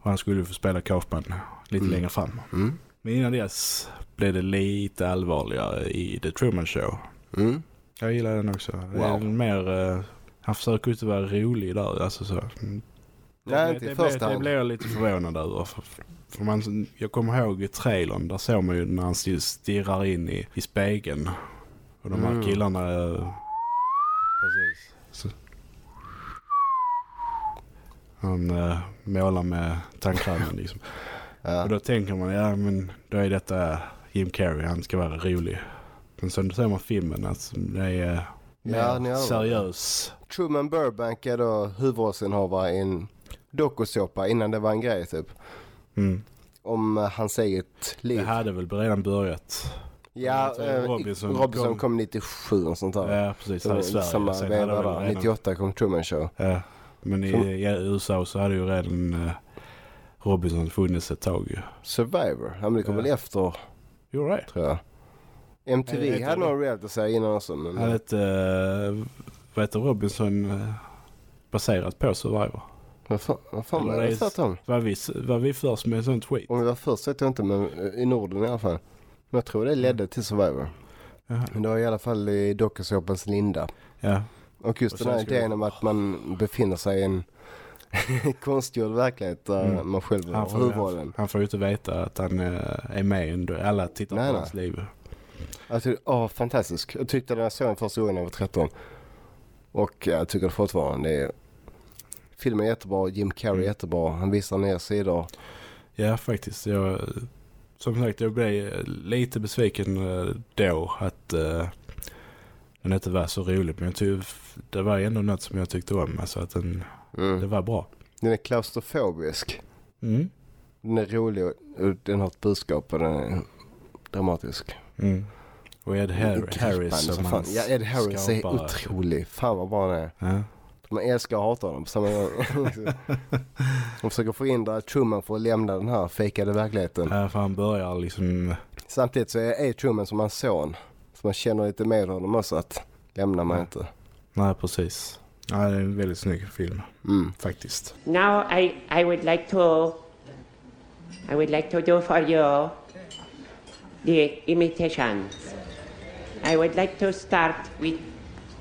Och han skulle ju få spela Kaufman lite Mm. längre fram. Mm. Men innan dess blev det lite allvarligare i The Truman Show. Mm. Jag gillar den också. Det är Wow. mer, eh, han försöker inte vara rolig där. Alltså så. Mm. Det, Nej, blev- inte i det, första blev, det hand. blev jag lite förvånad över. För, för man, jag kommer ihåg i trailern, där såg man ju när han st- stirrar in i, i spegeln. Och de här Mm. killarna... eh, Precis. Så. Han uh, målar med tandkrämen liksom. Och Ja. då tänker man, ja men då är detta Jim Carrey, han ska vara rolig. Men sen ser man filmen, att det är mer Ja, seriös. Truman Burbank är då huvudrollsinnehavare i en dokusåpa innan det var en grej typ. Mm. Om eh, hans eget liv. Det hade väl redan börjat. Ja, eh, Robinson Robinson, kom- kom 97 och sånt där. Ja, precis. Så Här i Sverige. samma veva där. redan- 98 kom Truman Show. Ja, men i, i USA så hade ju redan uh, Robinson funnits ett tag ju. Survivor, ja men det kom Ja. väl efter Gjorde det? tror jag. MTV hade någon reality-serie innan också. Men, Hade inte, uh, vad heter Robinson uh, baserat på Survivor? vad fan, vad fan var det är- tvärtom? Var vi, var vi först med sånt skit? Om vi var först vet jag inte men eh, i Norden i alla fall. Men jag tror det ledde till Survivor. Jaha. Men det var i alla fall i dokusåpans linda. Ja, Och just Och den här idén om att man befinner sig i en konstgjord verklighet där Mm. man själv har huvudrollen. han, han får ju inte veta att han uh, är med ändå. Alla tittar Nej, på nej. hans liv. Jag tyckte, åh fantastisk. Jag tyckte när jag såg den första gången när jag var 13. Och jag tycker det fortfarande. Det är, filmen är jättebra, Jim Carrey är Mm. jättebra. Han visar nya sidor. Ja, faktiskt. Jag, som sagt, jag blev lite besviken eh, då att uh, den inte var så rolig. Men jag tyckte, det var ändå något som jag tyckte om. Alltså att den, det Mm. var bra. Den är klaustrofobisk. Mm. Den är rolig och den har ett budskap och den är dramatisk. Mm. Och Ed Har- Gripande Harris som som fan. Ja, Ed Harris är skapar. otrolig. Fan vad bra han är. Ja. Man älskar och hatar honom på samma gång. De försöker förhindra Truman för att lämna den här fejkade verkligheten. Ja, för han börjar liksom... Samtidigt så är är Truman som hans son. Så man känner lite med honom också att lämnar man inte. Nej, precis. Ja, det är en väldigt snygg film Mm. faktiskt. Now I, I would like to I would like to do for you the imitations. I would like to start with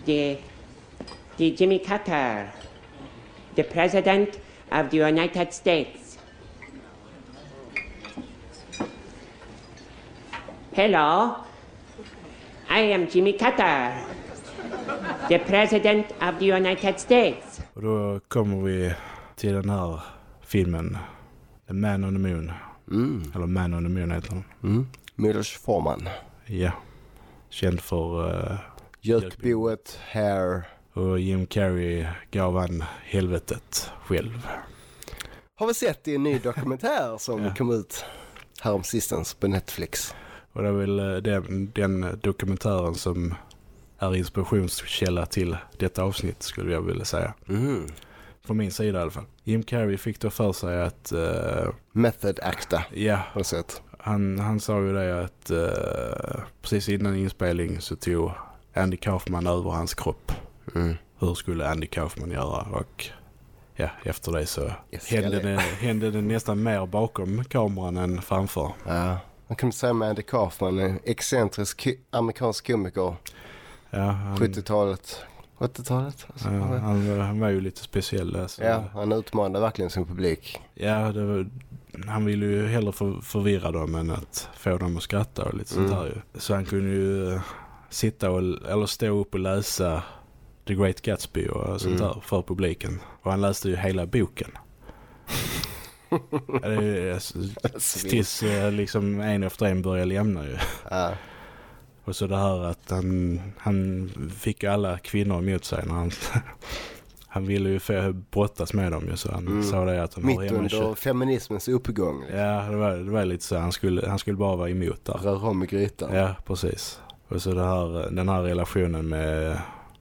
the, the Jimmy Carter, the President of the United States. Hello, I am Jimmy Carter, the President of the United States. Och då kommer vi till den här filmen The Man on the Moon. Mm. Eller Man on the Moon heter den. Mm. Milos Forman. Ja. Känd för... Uh, Gökboet, Hair. och Jim Carrey gav han helvetet själv. Har vi sett i en ny dokumentär som Ja. kom ut häromsistens på Netflix. Och det är väl eh, den, den dokumentären som är inspirationskälla till detta avsnitt skulle jag vilja säga. Mm. Från min sida i alla fall. Jim Carrey fick då för sig att... eh, Method Acta ja, du sett. Han, han sa ju det att eh, precis innan inspelning så tog Andy Kaufman över hans kropp. Mm. Hur skulle Andy Kaufman göra? Och ja, efter det så Yes, hände det. hände det nästan mer bakom kameran än framför. Ja. Man kunde säga med Andy Kaufman, en excentrisk amerikansk komiker. Ja, han, 70-talet. 80-talet? Alltså, ja, han, han var ju lite speciell. Alltså. ja, han utmanade verkligen sin publik. Ja, det var, han ville ju hellre för, förvirra dem än att få dem att skratta och lite sånt Mm. där ju. Så han kunde ju eh, sitta och, eller stå upp och läsa The Great Gatsby och sånt Mm. där för publiken. Och han läste ju hela boken. Ju, alltså, tills eh, liksom en efter en började lämna ju. Ja. Och så det här att han, han fick ju alla kvinnor emot sig när han... Han ville ju få brottas med dem ju så han Mm. sa det att de Mitt under feminismens uppgång. liksom. Ja, det var, det var lite så. Han skulle, han skulle bara vara emot där. Rör om i grytan. Ja, precis. Och så här, den här relationen med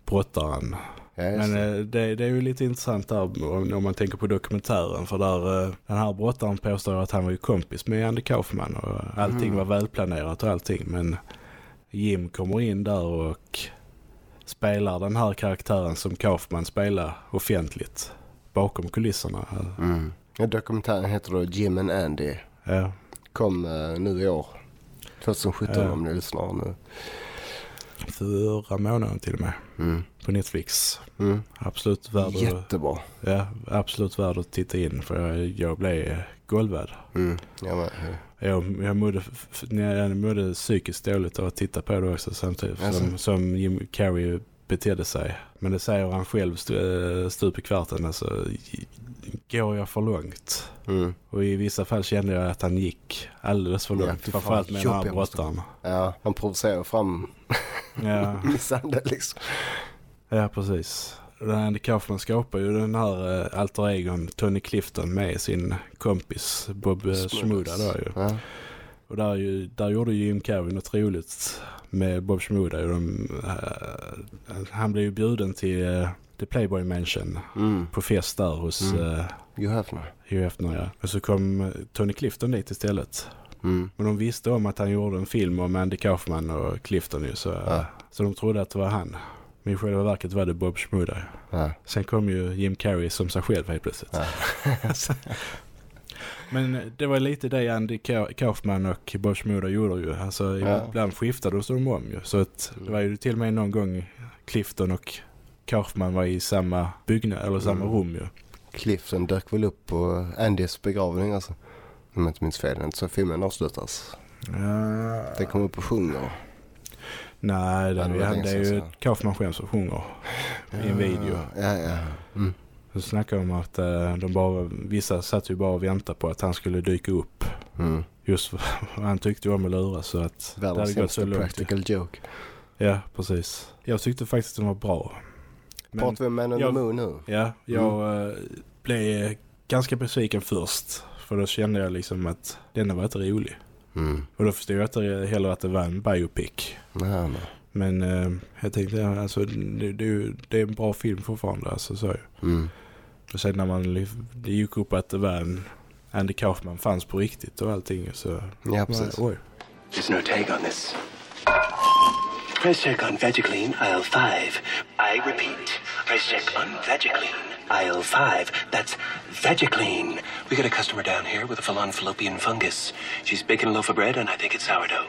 brottaren. Ja, Men det. eh, det, det är ju lite intressant där om, om man tänker på dokumentären. För där, eh, den här brottaren påstår att han var ju kompis med Andy Kaufman. Och allting Mm. var välplanerat och allting. Men Jim kommer in där och spelar den här karaktären som Kaufman spelar offentligt. Bakom kulisserna. Mm. Dokumentären heter då Jim and Andy. Ja. Kom eh, nu i år. 2017 Ja. om ni lyssnar nu. Förra månaden till och med. Mm. På Netflix. Mm. Absolut värd att, Jättebra. ja, absolut värd att titta in för jag, jag blev golvad. Mm. Ja, men, Jag, jag, mådde, jag mådde psykiskt dåligt av att titta på det också samtidigt Alltså. som, som Jim Carrey betedde sig. Men det säger han själv eh, stup i kvarten. Alltså, går jag för långt? mm. Och i vissa fall kände jag att han gick alldeles för Ja, långt. fan, Framförallt med den här brottaren. ja, han provocerar fram Ja. misshandel liksom. Ja, precis. Den här Andy Kaufman skapar ju den här uh, alter egon Tony Clifton med sin kompis Bob uh, Shmooda då ju. Ja. Och där, ju, där gjorde ju Jim Carrey något roligt med Bob ju. De, eh, han blev ju bjuden till uh, The Playboy Mansion Mm. på fest där hos Mm. uh, Hugh Hefner. Hugh Hefner. Ja. Och så kom eh, Tony Clifton dit istället. Mm. Men de visste om att han gjorde en film om Andy Kaufman och Clifton ju. Så, Ja. så de trodde att det var han. Men i själva verket var det Bob Shmooda. Ja. Sen kom ju Jim Carrey som sig själv helt plötsligt. Ja. Men det var lite det Andy Ka- Kaufman och Bob Shmooda gjorde ju. Alltså Ja. ibland skiftade de om ju. Så att det var ju till och med någon gång Clifton och Kaufman var i samma byggnad eller samma Mm. rum ju. Clifton dök väl upp på Andys begravning alltså. Om jag inte minns fel. Inte så filmen avslutas. Den kommer upp och sjunger. Nej, det, det det är ju. Kaufman själv som sjunger i en video. Ja, ja. Mm. Så snackade de om att eh, de bara, vissa satt ju bara och väntade på att han skulle dyka upp. Mm. Just för han tyckte om att lura så att det Världens hade gått så långt. practical joke. Ja, precis. Jag tyckte faktiskt den var bra. Men- Pratar vi om Man on the Moon nu? Ja, jag eh, blev ganska besviken först. För då kände jag liksom att denna var inte rolig. Mm. Och då förstod jag inte heller att det var en biopic. Nej, nej. Men eh, jag tänkte, alltså, det, det, det är en bra film fortfarande. Alltså, så. Mm. Och sen när man det gick upp att det var en Andy Kaufman fanns på riktigt och allting. Så, Ja, precis. oj. There's no tag on this. Price check on Vegiclean, aisle 5. I repeat, price check on Vegiclean, aisle five. That's Vagiclean. We got a customer down here with a full-on fallopian fungus. She's baking a loaf of bread, and I think it's sourdough.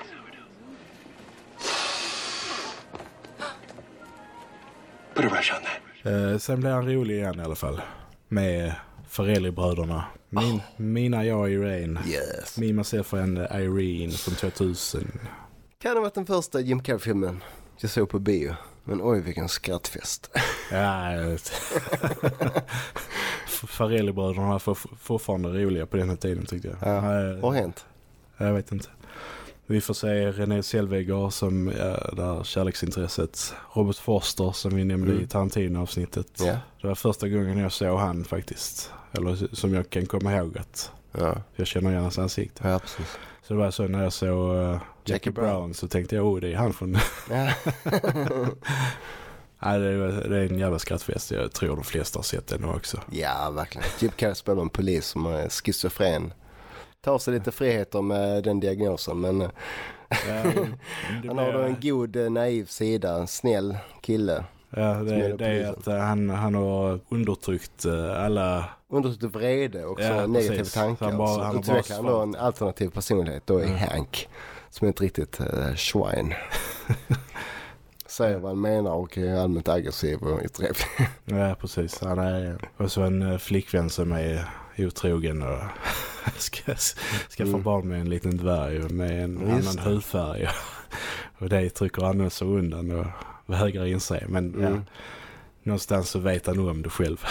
Put a rush on that. Uh, sen blir han rolig igen i alla fall. Med Farelli-bröderna. Min, oh. Mina jag och Irene. Yes. för en eh, Irene från 2000. Kan ha varit den första Jim Carrey-filmen jag såg på bio. Men oj vilken skrattfest. Ja, jag vet. Farrelly-bröderna var for, fortfarande roliga på den här tiden tyckte jag. Ja. Eh, Vad har hänt? Jag vet inte. Vi får se René Zellweger som ja, där kärleksintresset. Robert Forster som vi nämnde Mm. i Tarantino-avsnittet. Ja. Det var första gången jag såg han faktiskt. Eller som jag kan komma ihåg att Ja, jag känner igen hans ansikte. ja precis. Så det var så när jag såg uh, Jackie Brown. Brown. så tänkte jag, oh det är han från... Ja. Nej, det, är, det är en jävla skrattfest. Jag tror de flesta har sett den också. ja, verkligen. Jim Carrey spelar en polis som är schizofren. Tar sig lite friheter med den diagnosen men Ja, han har då en god eh, naiv sida, en snäll kille. Ja, det, det är att eh, han, han har undertryckt eh, alla... Undertryckt vrede och Ja, negativa precis. tankar. Han bara- så han utvecklar han då en alternativ personlighet då i Mm. Hank. Som är ett riktigt uh, swine. Säger vad han menar och är allmänt aggressiv och otrevlig. Ja, precis. Han är och så en eh, flickvän som är otrogen och ska, ska få Mm. barn med en liten dvärg med en Just annan hudfärg. Och det trycker han så undan och vägrar inse. Men ja, Mm. någonstans så vet han om det själv.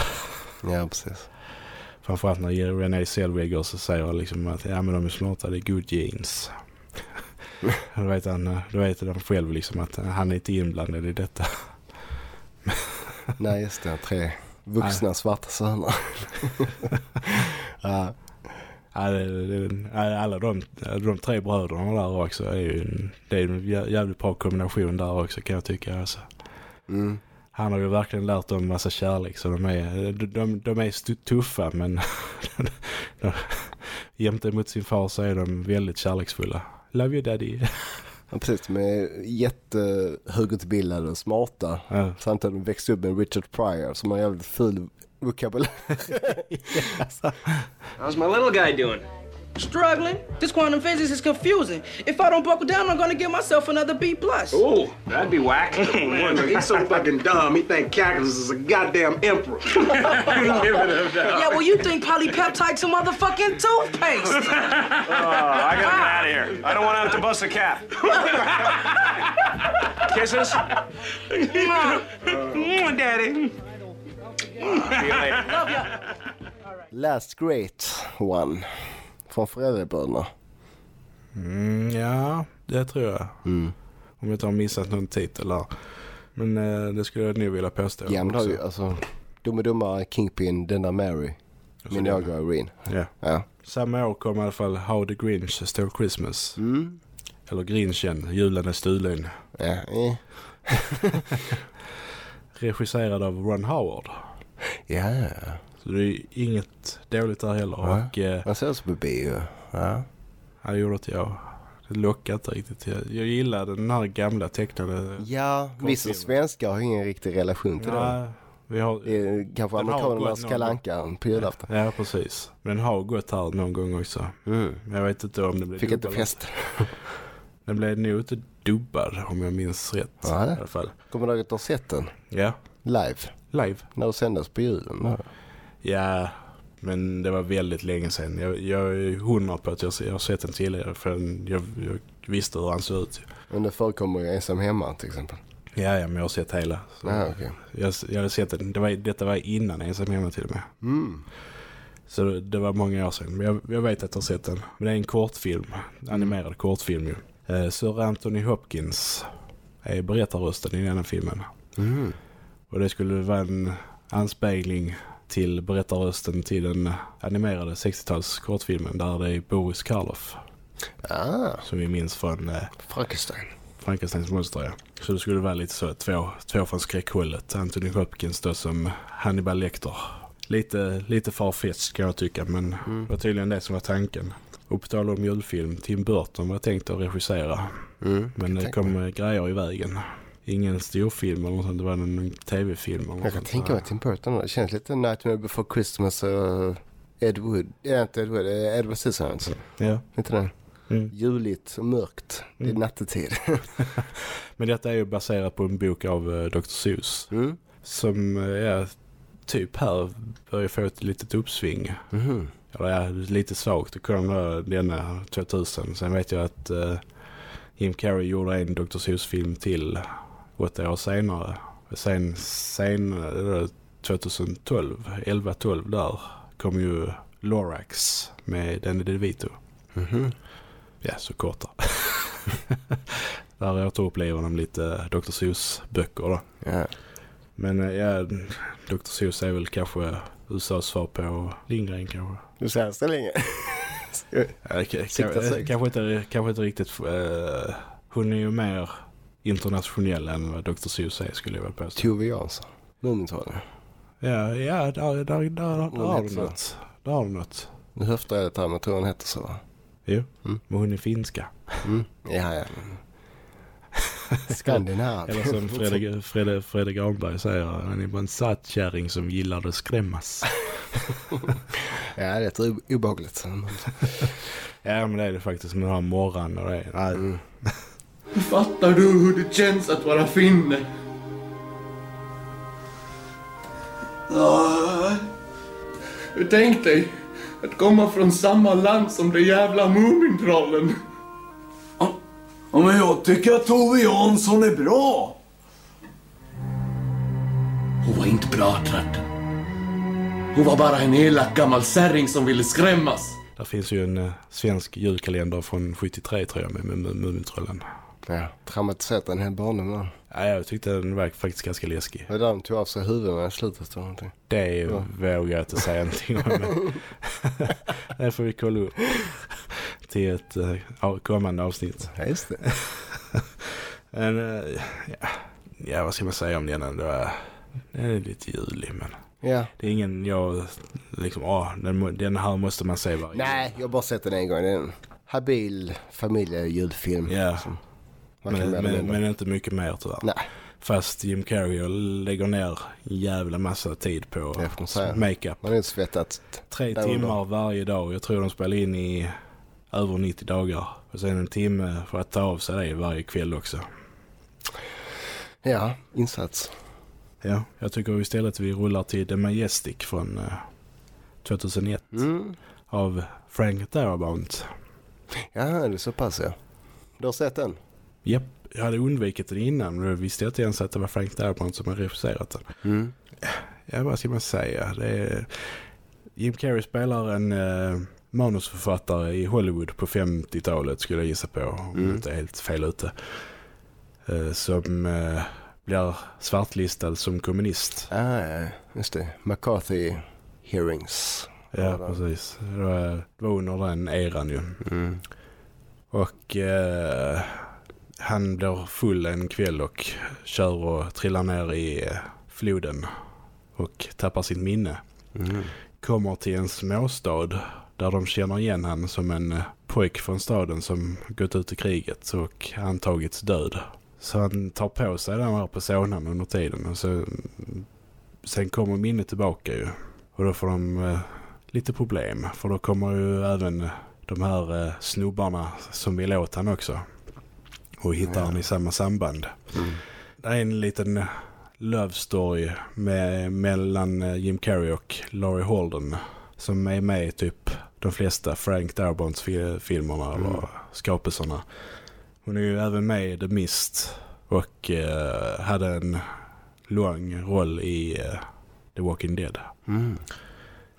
ja, precis. Framförallt när René Zellweger så säger liksom att ja men de är smarta, det är good genes. då vet han, då vet han själv liksom att han är inte inblandad i detta. Nej, just det. Tre vuxna svarta söner. ja, alla de, de tre bröderna där också är ju en, det är en jä- jävligt bra kombination där också kan jag tycka. Alltså. mm. Han har ju verkligen lärt dem en massa kärlek så de är, de, de, är tuffa men de, jämte mot sin far så är de väldigt kärleksfulla. Love you daddy. ja, precis. De är jättehögutbildade och smarta. Ja. Samtidigt har de växt upp med Richard Pryor som har jävligt ful vokabulär. How's my little guy doing? Struggling? This quantum physics is confusing. If I don't buckle down, I'm gonna give myself another B plus. Ooh, that'd be whack. Man, look, he's so fucking dumb. He think Calculus is a goddamn emperor. Yeah, well, you think polypeptide's a motherfucking toothpaste. Oh, I gotta get out of here. I don't want to have to bust a cap. Kisses? Mm, Daddy. See you later. Last Great One. Från Föräldrabröderna. Mm, ja, det tror jag. Mm. Om jag inte har missat någon titel där. Men eh, det skulle jag nog vilja påstå. Ja men också. ju alltså Dum och Dumma, Kingpin, Den där Mary. Miniaga och Irene. Ja. Ja. Samma år kom i alla fall How the Grinch Stole Christmas. Mm. Eller Grinchen, julen är stulen. Ja, eh. Regisserad av Ron Howard. ja. Så det är inget dåligt där heller. Ja. Och eh, ser oss på bio. Ja. han gjorde att jag det lockade inte riktigt. Jag, jag gillade den här gamla tecknade. Ja, vissa svenskar har ingen riktig relation till den. Ja, vi har, Det kanske Den amerikanernas Anka på julafton. ja, precis. Men den har gått här någon gång också. Mm. Men jag vet inte om det blev Fick inte dubbad. fest. Den blev nog inte dubbad om jag minns rätt. Ja. I alla fall. Kommer du ihåg att du har sett den? Ja, Live? live. När det sändes på julen? Ja. Ja, men det var väldigt länge sedan. Jag, jag är hundra på att jag, jag har sett den tidigare för jag, jag visste hur han såg ut. Men det förekommer ju ensam hemma till exempel. Ja, ja men jag har sett hela. Ja, okej. jag, jag har sett den. Det var, detta var innan ensam hemma till och med. Mm. Så det, det var många år sedan. Men jag, jag vet att jag har sett den. Men det är en kortfilm. Animerad kortfilm ju. Eh, Sir Anthony Hopkins är berättarrösten i denna filmen. Mm. Och det skulle vara en anspelning till berättarrösten till den animerade 60-tals kortfilmen där det är Boris Karloff Ah, som vi minns från eh, Frankenstein. Frankensteins monster. Ja. Så det skulle vara lite så två, två från skräckhållet. Anthony Hopkins då som Hannibal Lecter. Lite, lite farfetched kan jag tycka men det var tydligen det som var tanken. Och på tal om julfilm, Tim Burton var tänkt att regissera. Mm. Men det kom eh, grejer i vägen. Ingen storfilm eller något det var en tv-film Jag kan tänka mig Tim Burton. Det känns lite Nightmare Before Christmas och Ed Wood. Ja, inte Ed Wood. eh, Edward Scissorhands. Ja. Inte det? Mm. Juligt och mörkt. Det är Mm. nattetid. Men detta är ju baserat på en bok av eh, Dr. Seuss. Mm. som eh, ja, typ här börjar få ett litet uppsving. Mhm. Eller ja, lite svagt. Det kom denna 2000. Sen vet jag att eh, Jim Carrey gjorde en Dr. Seuss-film till åtta år senare. Sen, sen eh, 2012, 11-12 där, kom ju Lorax med Danny DeVito. Mhm. Ja, så korta. där återupplivar de lite Dr. Seuss-böcker då. Ja. Men eh, ja, Dr. Seuss är väl kanske USAs svar på Lindgren kanske. Länge. Ja, det sig. kanske, inte, kanske inte riktigt. eh, hon är ju mer internationell än vad Dr. Seuss är skulle jag väl påstå. Tove Jansson. Mumintrollen. Ja, ja där, där, där, där, har du något. Där har du något. Nu höftar jag lite här men jag tror hon heter så va? Jo, Mm. men hon är finska. Mm. Ja, ja. Skandinav. Eller som Fredrik, Fredrik, Fredrik Granberg säger, han är bara en satt kärring som gillar att skrämmas. Ja, det är obehagligt. ja, men det är det faktiskt med den här morran och det. Nej. Mm. Fattar du hur det känns att vara finne? Tänk dig att komma från samma land som de jävla Mumintrollen. Ja, men jag tycker att Tove Jansson är bra. Hon var inte bra, Tratten. Hon var bara en elak gammal särring som ville skrämmas. Där finns ju en eh, svensk julkalender från 73 tror jag med, med, med Mumintrollen. Ja, traumatiserat en hel barndom där. Ja, jag tyckte den var faktiskt ganska läskig. Det där de tog av sig huvudena i slutet eller någonting. Det Ja. vågar jag inte säga någonting om. det får vi kolla upp till ett eh, ja, kommande avsnitt. Ja, just det. Men, eh, ja, ja, vad ska man säga om den ändå? Den är lite julig, men Ja. det är ingen jag liksom, åh, den, den här måste man se varje Nej, jag har bara sett den en gång. Det är en habil familjejulfilm. Ja, som man men, men, men inte mycket mer tyvärr. Nej, Fast Jim Carrey lägger ner en jävla massa tid på makeup. Man har inte svettat. Tre timmar varje dag. Jag tror de spelar in i över 90 dagar. Och sen en timme för att ta av sig det varje kväll också. Ja, insats. Ja, jag tycker istället vi rullar till The Majestic från eh, 2001 Mm. av Frank Darabont. Ja, det är så pass ja. Du har sett den? Japp, jag hade undvikit den innan men jag visste inte ens att det var Frank Darabont som hade regisserat den. Mm. Ja, vad ska man säga? Är... Jim Carrey spelar en eh, manusförfattare i Hollywood på 50-talet skulle jag gissa på. Om Mm. jag inte är helt fel ute. Eh, som eh, blir svartlistad som kommunist. Ah, just det. McCarthy hearings. Ja, precis. Det var, det var under den eran ju. Mm. Och eh, han blir full en kväll och kör och trillar ner i eh, floden och tappar sitt minne. Mm. Kommer till en småstad där de känner igen han som en eh, pojk från staden som gått ut i kriget och antagits död. Så han tar på sig den här personen under tiden och så, sen kommer minnet tillbaka ju. Och då får de eh, lite problem för då kommer ju även de här eh, snubbarna som vill åt han också. Och hittar han i samma samband. Mm. Det är en liten love story med, mellan eh, Jim Carrey och Laurie Holden. Som är med i typ de flesta Frank Darabonts fi- filmerna eller skapelserna. Hon är ju även med i The Mist. Och eh, hade en lång roll i eh, The Walking Dead. Mm.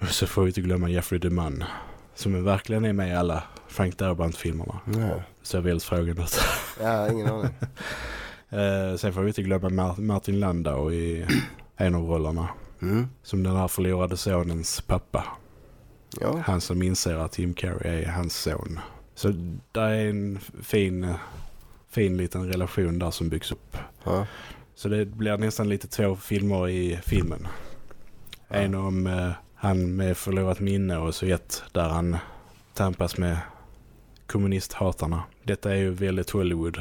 Och så får vi inte glömma Jeffrey DeMunn. Som är verkligen är med i alla Frank Darabont-filmerna. Ja. Så jag väldigt frågan ut. ja, ingen aning. Eh, sen får vi inte glömma Mar- Martin Landau i en av rollerna. Mm. Som den här förlorade sonens pappa. Ja. Han som inser att Jim Carrey är hans son. Så det är en fin, fin liten relation där som byggs upp. Ja. Så det blir nästan lite två filmer i filmen. En om eh, han med förlorat minne och så ett där han tampas med kommunisthatarna. Detta är ju väldigt Hollywood.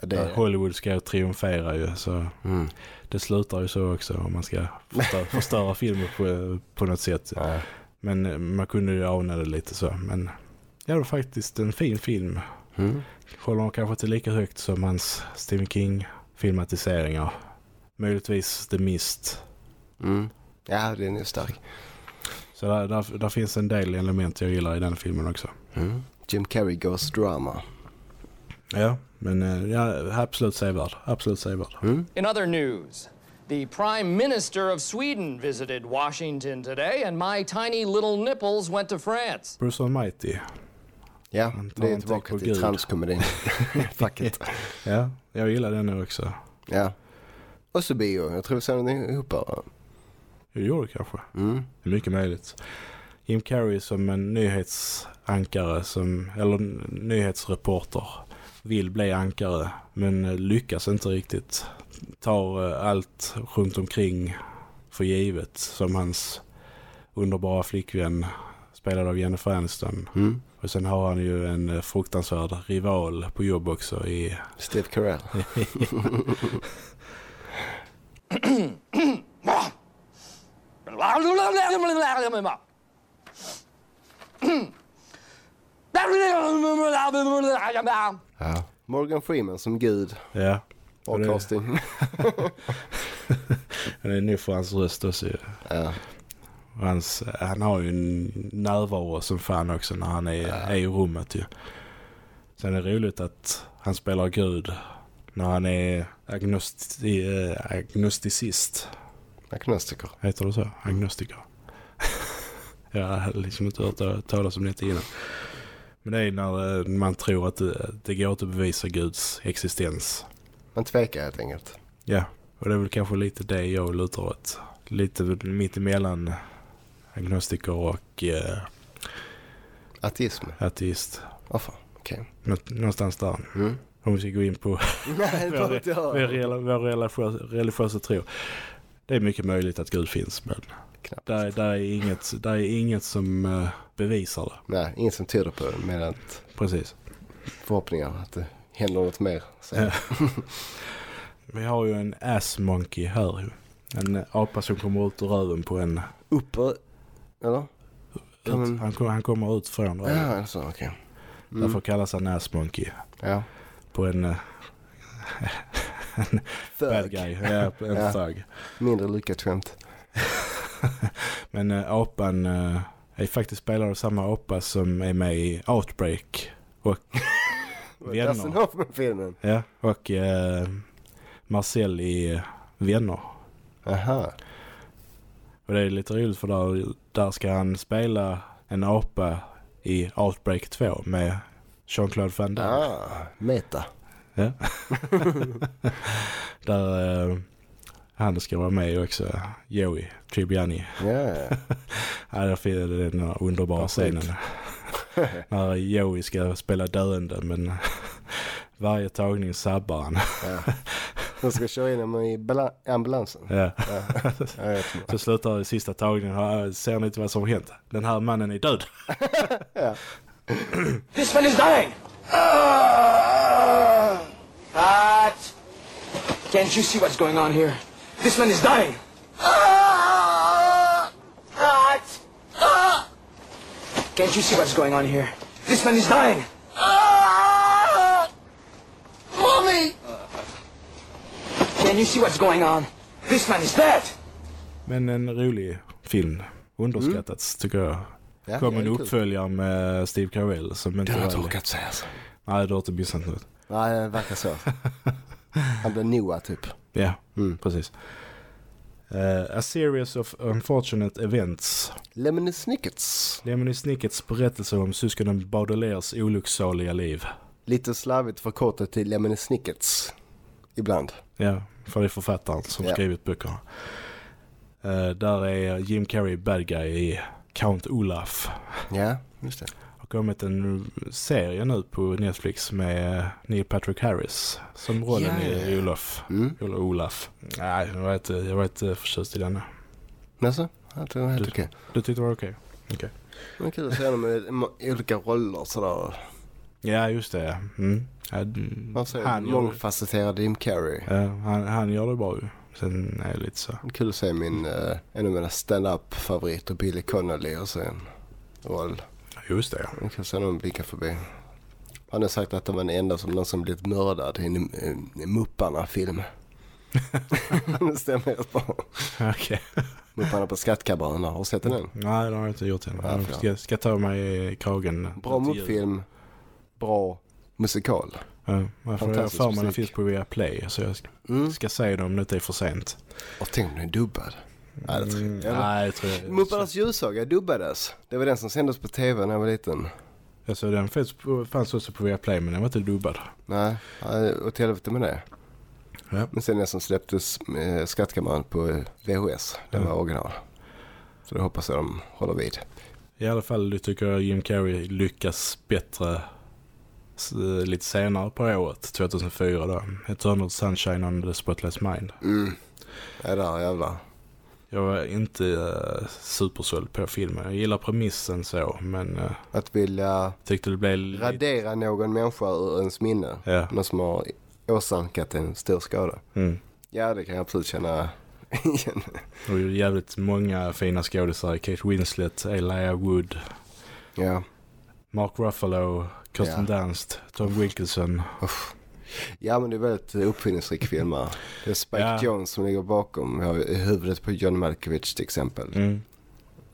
Det. Hollywood ska triumfera ju så Mm. det slutar ju så också om man ska förstöra, förstöra filmer på, på något sätt. Ja. Men eh, man kunde ju ana det lite så. Men ja, det var faktiskt en fin film. Mm. Håller kanske inte lika högt som hans Stephen King filmatiseringar. möjligtvis The Mist. Mm. Ja, den är stark. Så där, där, där finns en del element jag gillar i den filmen också. Mm. Jim Carrey goes drama. Ja, men eh, ja, absolut sevärd. Absolut sevärd. Mm. In other news, the Prime Minister of Sweden visited Washington today, and my tiny little nipples went to France. Bruce Almighty. Ja, det är tillbaka till transkomedin. Facket. Ja, jag gillar den också. Ja. Och så bio. Jag tror vi såg den ihop bara. Det gjorde det kanske. Mm. Det är mycket möjligt. Jim Carrey som en nyhetsankare, som, eller nyhetsreporter, vill bli ankare men lyckas inte riktigt. Tar eh, allt runt omkring för givet som hans underbara flickvän spelad av Jennifer Aniston. Mm. Och sen har han ju en eh, fruktansvärd rival på jobb också i... Steve Carell. Ja. Morgan Freeman som gud. Ja. Och det- casting. Det är nog för hans röst också ju. Ja. Hans, han har ju en närvaro som fan också när han är, är i rummet ju. Sen är det roligt att han spelar Gud när han är agnosti, eh, agnosticist. Agnostiker. Heter det så? Agnostiker. Jag har liksom inte hört talas om det innan. Men det är när eh, man tror att det, det går inte att bevisa Guds existens. Man tvekar helt enkelt. Ja, och det är väl kanske lite det jag lutar åt. Lite mitt emellan agnostiker och eh, Ateism. ateist. Fan, okej. Nå- någonstans där. Mm. Om vi ska gå in på Nej, vår, vår, vår religiösa, religiösa tro. Det är mycket möjligt att Gud finns men Knappt. där, där, är inget, där är inget som eh, bevisar det. Nej, ingen som tyder på det. Med att Precis. förhoppningar att det händer något mer. Vi har ju en ass monkey här. En eh, apa som kommer ut ur röven på en... Uppe, eller? Man- han, kom- han kommer ut från röven. Ja, alltså okej. Mm. Därför kallas han ass monkey. Ja. På en... en bad guy. Ja, en Ja. thug. Mindre lyckat skämt. Men äh, apan äh, är faktiskt spelare av samma apa som är med i Outbreak. Och Dustin Vänner. Hoffman-filmen. Ja, och äh, Marcel i Vänner. Aha. Och det är lite roligt för där, där ska han spela en apa i Outbreak 2 med Jean-Claude Van Damme. Ah, meta. Ja. där äh, han ska vara med också, Joey Tribbiani. Ja, ja. Det den här underbara scenen. När Joey ska spela döende men varje tagning sabbar han. ja. De ska köra in dem i ambulansen. Ja. Ja. Så slutar det sista tagningen. "Ja, Ser ni inte vad som har hänt? Den här mannen är död. ja. This man is dying! Cut! Can't you see what's going on here? This man is dying! Cut! Can't you see what's going on here? This man is dying! Mommy! Can you see what's going on? This man is dead! Men en rolig film. Underskattats tycker jag. Ja, Kom en det är kul. uppföljare med Steve Carell som inte Den har jag inte orkat säga alltså. Nej, du har inte missat något. Nej, det verkar så. Han blir Noah typ. Ja, Mm. precis. Eh, a series of unfortunate events. Lemony Snickets. Lemony Snickets berättelse om syskonen Baudelaires olycksaliga liv. Lite slarvigt förkortat till Lemony Snickets. Ibland. Ja, för det är författaren som Ja. skrivit böckerna. Eh, där är Jim Carrey bad guy i Count Olaf. Ja, just det. har kommit en serie nu på Netflix med Neil Patrick Harris som rollen Ja, ja, i. Olof. Mm. Eller Olaf. Nej, jag var inte, jag var inte förtjust i denna. Alltså, jag tror det var helt Du- okej. Du tyckte det var okej? Okej. Det var kul att se honom i olika roller sådär. Ja, just det. Mm. Man ser han, gör, mångfacetterad Jim Carrey. ja, han, han gör det bra ju. Sen är det lite så. Kul att se min, uh, en av mina stand-up favoriter Billy Connolly och en roll. Just det, ja. Man kan se någon blicka förbi. Han har sagt att det var den enda som någonsin blivit mördad i en, en, Mupparna-film. det stämmer rätt bra. Okej. Mupparna på Skattkammaren, har du sett den än? Nej, det har jag inte gjort än. Ja, Jag ska, ska ta mig i kragen. Bra muppfilm, bra musikal. Ja, jag för mig den finns på Viaplay. Så jag ska, Mm. ska se dem om det inte är för sent. Och tänk om den är dubbad. Nej, det tror jag. Mm, nej, det tror jag. Mupparnas julsaga dubbades. Det var den som sändes på tv när jag var liten. Alltså, den fanns, fanns också på Viaplay men den var inte dubbad. Nej, åt helvete med det. Ja. Men sen den som släpptes med Skattkammaren på eh, VHS, den Ja. var original. Så det hoppas jag de håller vid. I alla fall det tycker jag Jim Carrey lyckas bättre s- lite senare på året, 2004 då. Eternal Sunshine on the Spotless Mind. Mm. Ja, där jävlar. Jag var inte uh, supersåld på filmen. Jag gillar premissen så, men uh, Att vilja tyckte det blev lite... radera någon människa ur ens minne. Ja. Någon som har åsamkat en stor skada. Mm. Ja, det kan jag absolut känna igen. Och ju jävligt många fina skådisar. Kate Winslet, Elijah Wood, Ja. Mark Ruffalo, Kirsten Ja. Dunst, Tom Wilkinson. Uff. Ja, men det är väldigt uppfinningsrik film. Det är Spike Ja. Jones som ligger bakom. Vi har huvudet på John Malkovich till exempel. Mm.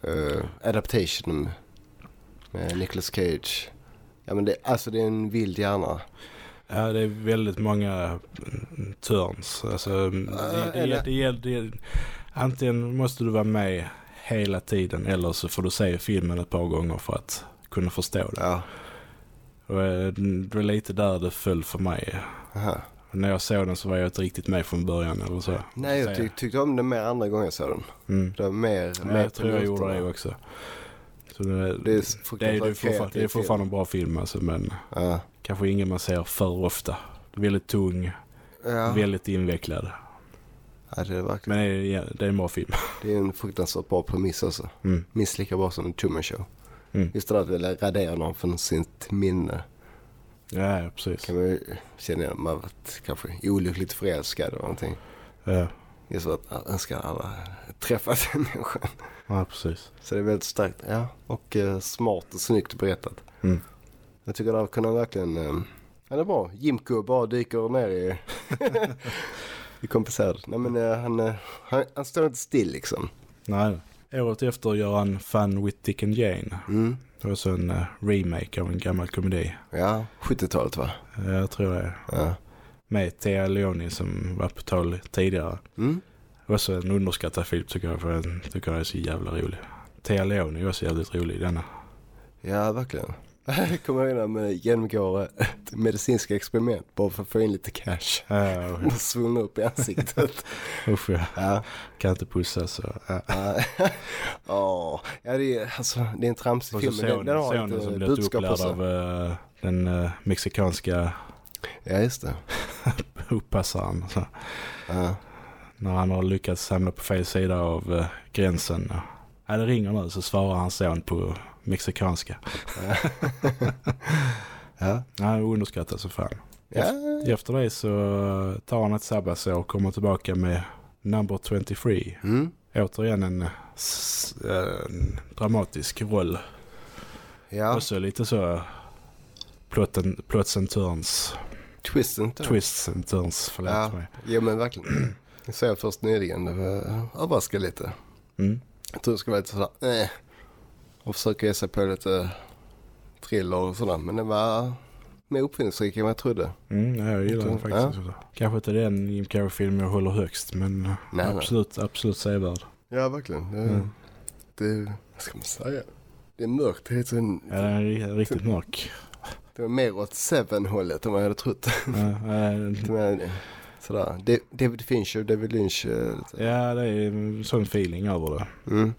Eh, Adaptation med Nicolas Cage. Ja, men det, alltså det är en vild hjärna. Ja, det är väldigt många mm, turns. Alltså, eller- det, det, det, antingen måste du vara med hela tiden eller så får du se filmen ett par gånger för att kunna förstå det. Ja. Eh, det var lite där det föll för mig. Aha. När jag såg den så var jag inte riktigt med från början eller så. Nej, jag tyck, tyckte om den mer andra gången jag såg den. Mm. Det var mer... Ja, mer jag tror jag gjorde det också. Så det, Det är det, är, det, är fortfarande, det är fortfarande en bra film alltså, men Ja. kanske ingen man ser för ofta. Väldigt tung, Ja. väldigt invecklad. ja, det är verkligen. Men det är, det är en bra film. Det är en fruktansvärt bra premiss också. Mm. Minst lika bra som en Truman Show. Mm. Just det att vilja radera någon från sitt minne. Ja, ja, precis. Kan man känna igen. Man har varit kanske olyckligt förälskad eller någonting. Ja, Just så att jag önskar alla träffat den människan. ja precis. Så det är väldigt starkt. Ja, och eh, smart och snyggt berättat. Mm. Jag tycker kunde han verkligen... Eh, han är bra. Jimko bara dyker ner i... i kompenserad. Nej men eh, han, han, han står inte still liksom. Nej. Året efter gör han Fun with Dick and Jane. Mm. Det var så en eh, remake av en gammal komedi. Ja, 70-talet va? Ja, Jag tror det. Ja. Med Thea Leoni som var på tal tidigare. Mm. Också en underskattad film tycker jag. För jag tycker den är så jävla rolig. Thea Leoni är också jävligt rolig i denna. Ja, verkligen. Kommer när man genomgår ett medicinskt experiment bara för att få in lite cash. Ja, Och svullna upp i ansiktet. usch ja. Ja. Kan inte pussa så. Ja. Ja, det, är, alltså, det är en tramsig Och film. Men den, den har sonen som budskap upplärd av eh, den eh, mexikanska Ja, just det. uppassaren. Så. Ja. När han har lyckats hamna på fel sida av eh, gränsen. Ja, det ringer nu så svarar hans son på mexikanska. Ja. Han underskattas så fan. Ja. Efter, det så tar han ett sabbatsår och kommer tillbaka med Number 23. Mm. Återigen en, en dramatisk roll. Ja, Och så lite så plot and, plots and turns. twist inte. Twists and turns, förlåt Ja, mig. ja men verkligen. Jag såg först nyligen, det överraskade lite. Mm. Jag tror det skulle vara lite sådär, eh. Och försöka ge sig på lite thriller och sådär. Men det var mer uppfinningsrik än vad jag trodde. Mm, ja, jag gillar den Ja. faktiskt. också. Kanske inte den Jim Carrey-film jag håller högst, men eh, Nej, nej. absolut, absolut sevärd. Ja, verkligen. Det, Mm. det, vad ska man säga? Det är mörkt. Det är, så en, Ja, den är ri- riktigt mörk. det var mer åt Seven-hållet vad jag hade trott. Ja, Det var, sådär. Da- David Fincher, David Lynch. eh, lite. ja, det är en sån feeling över det. Mm.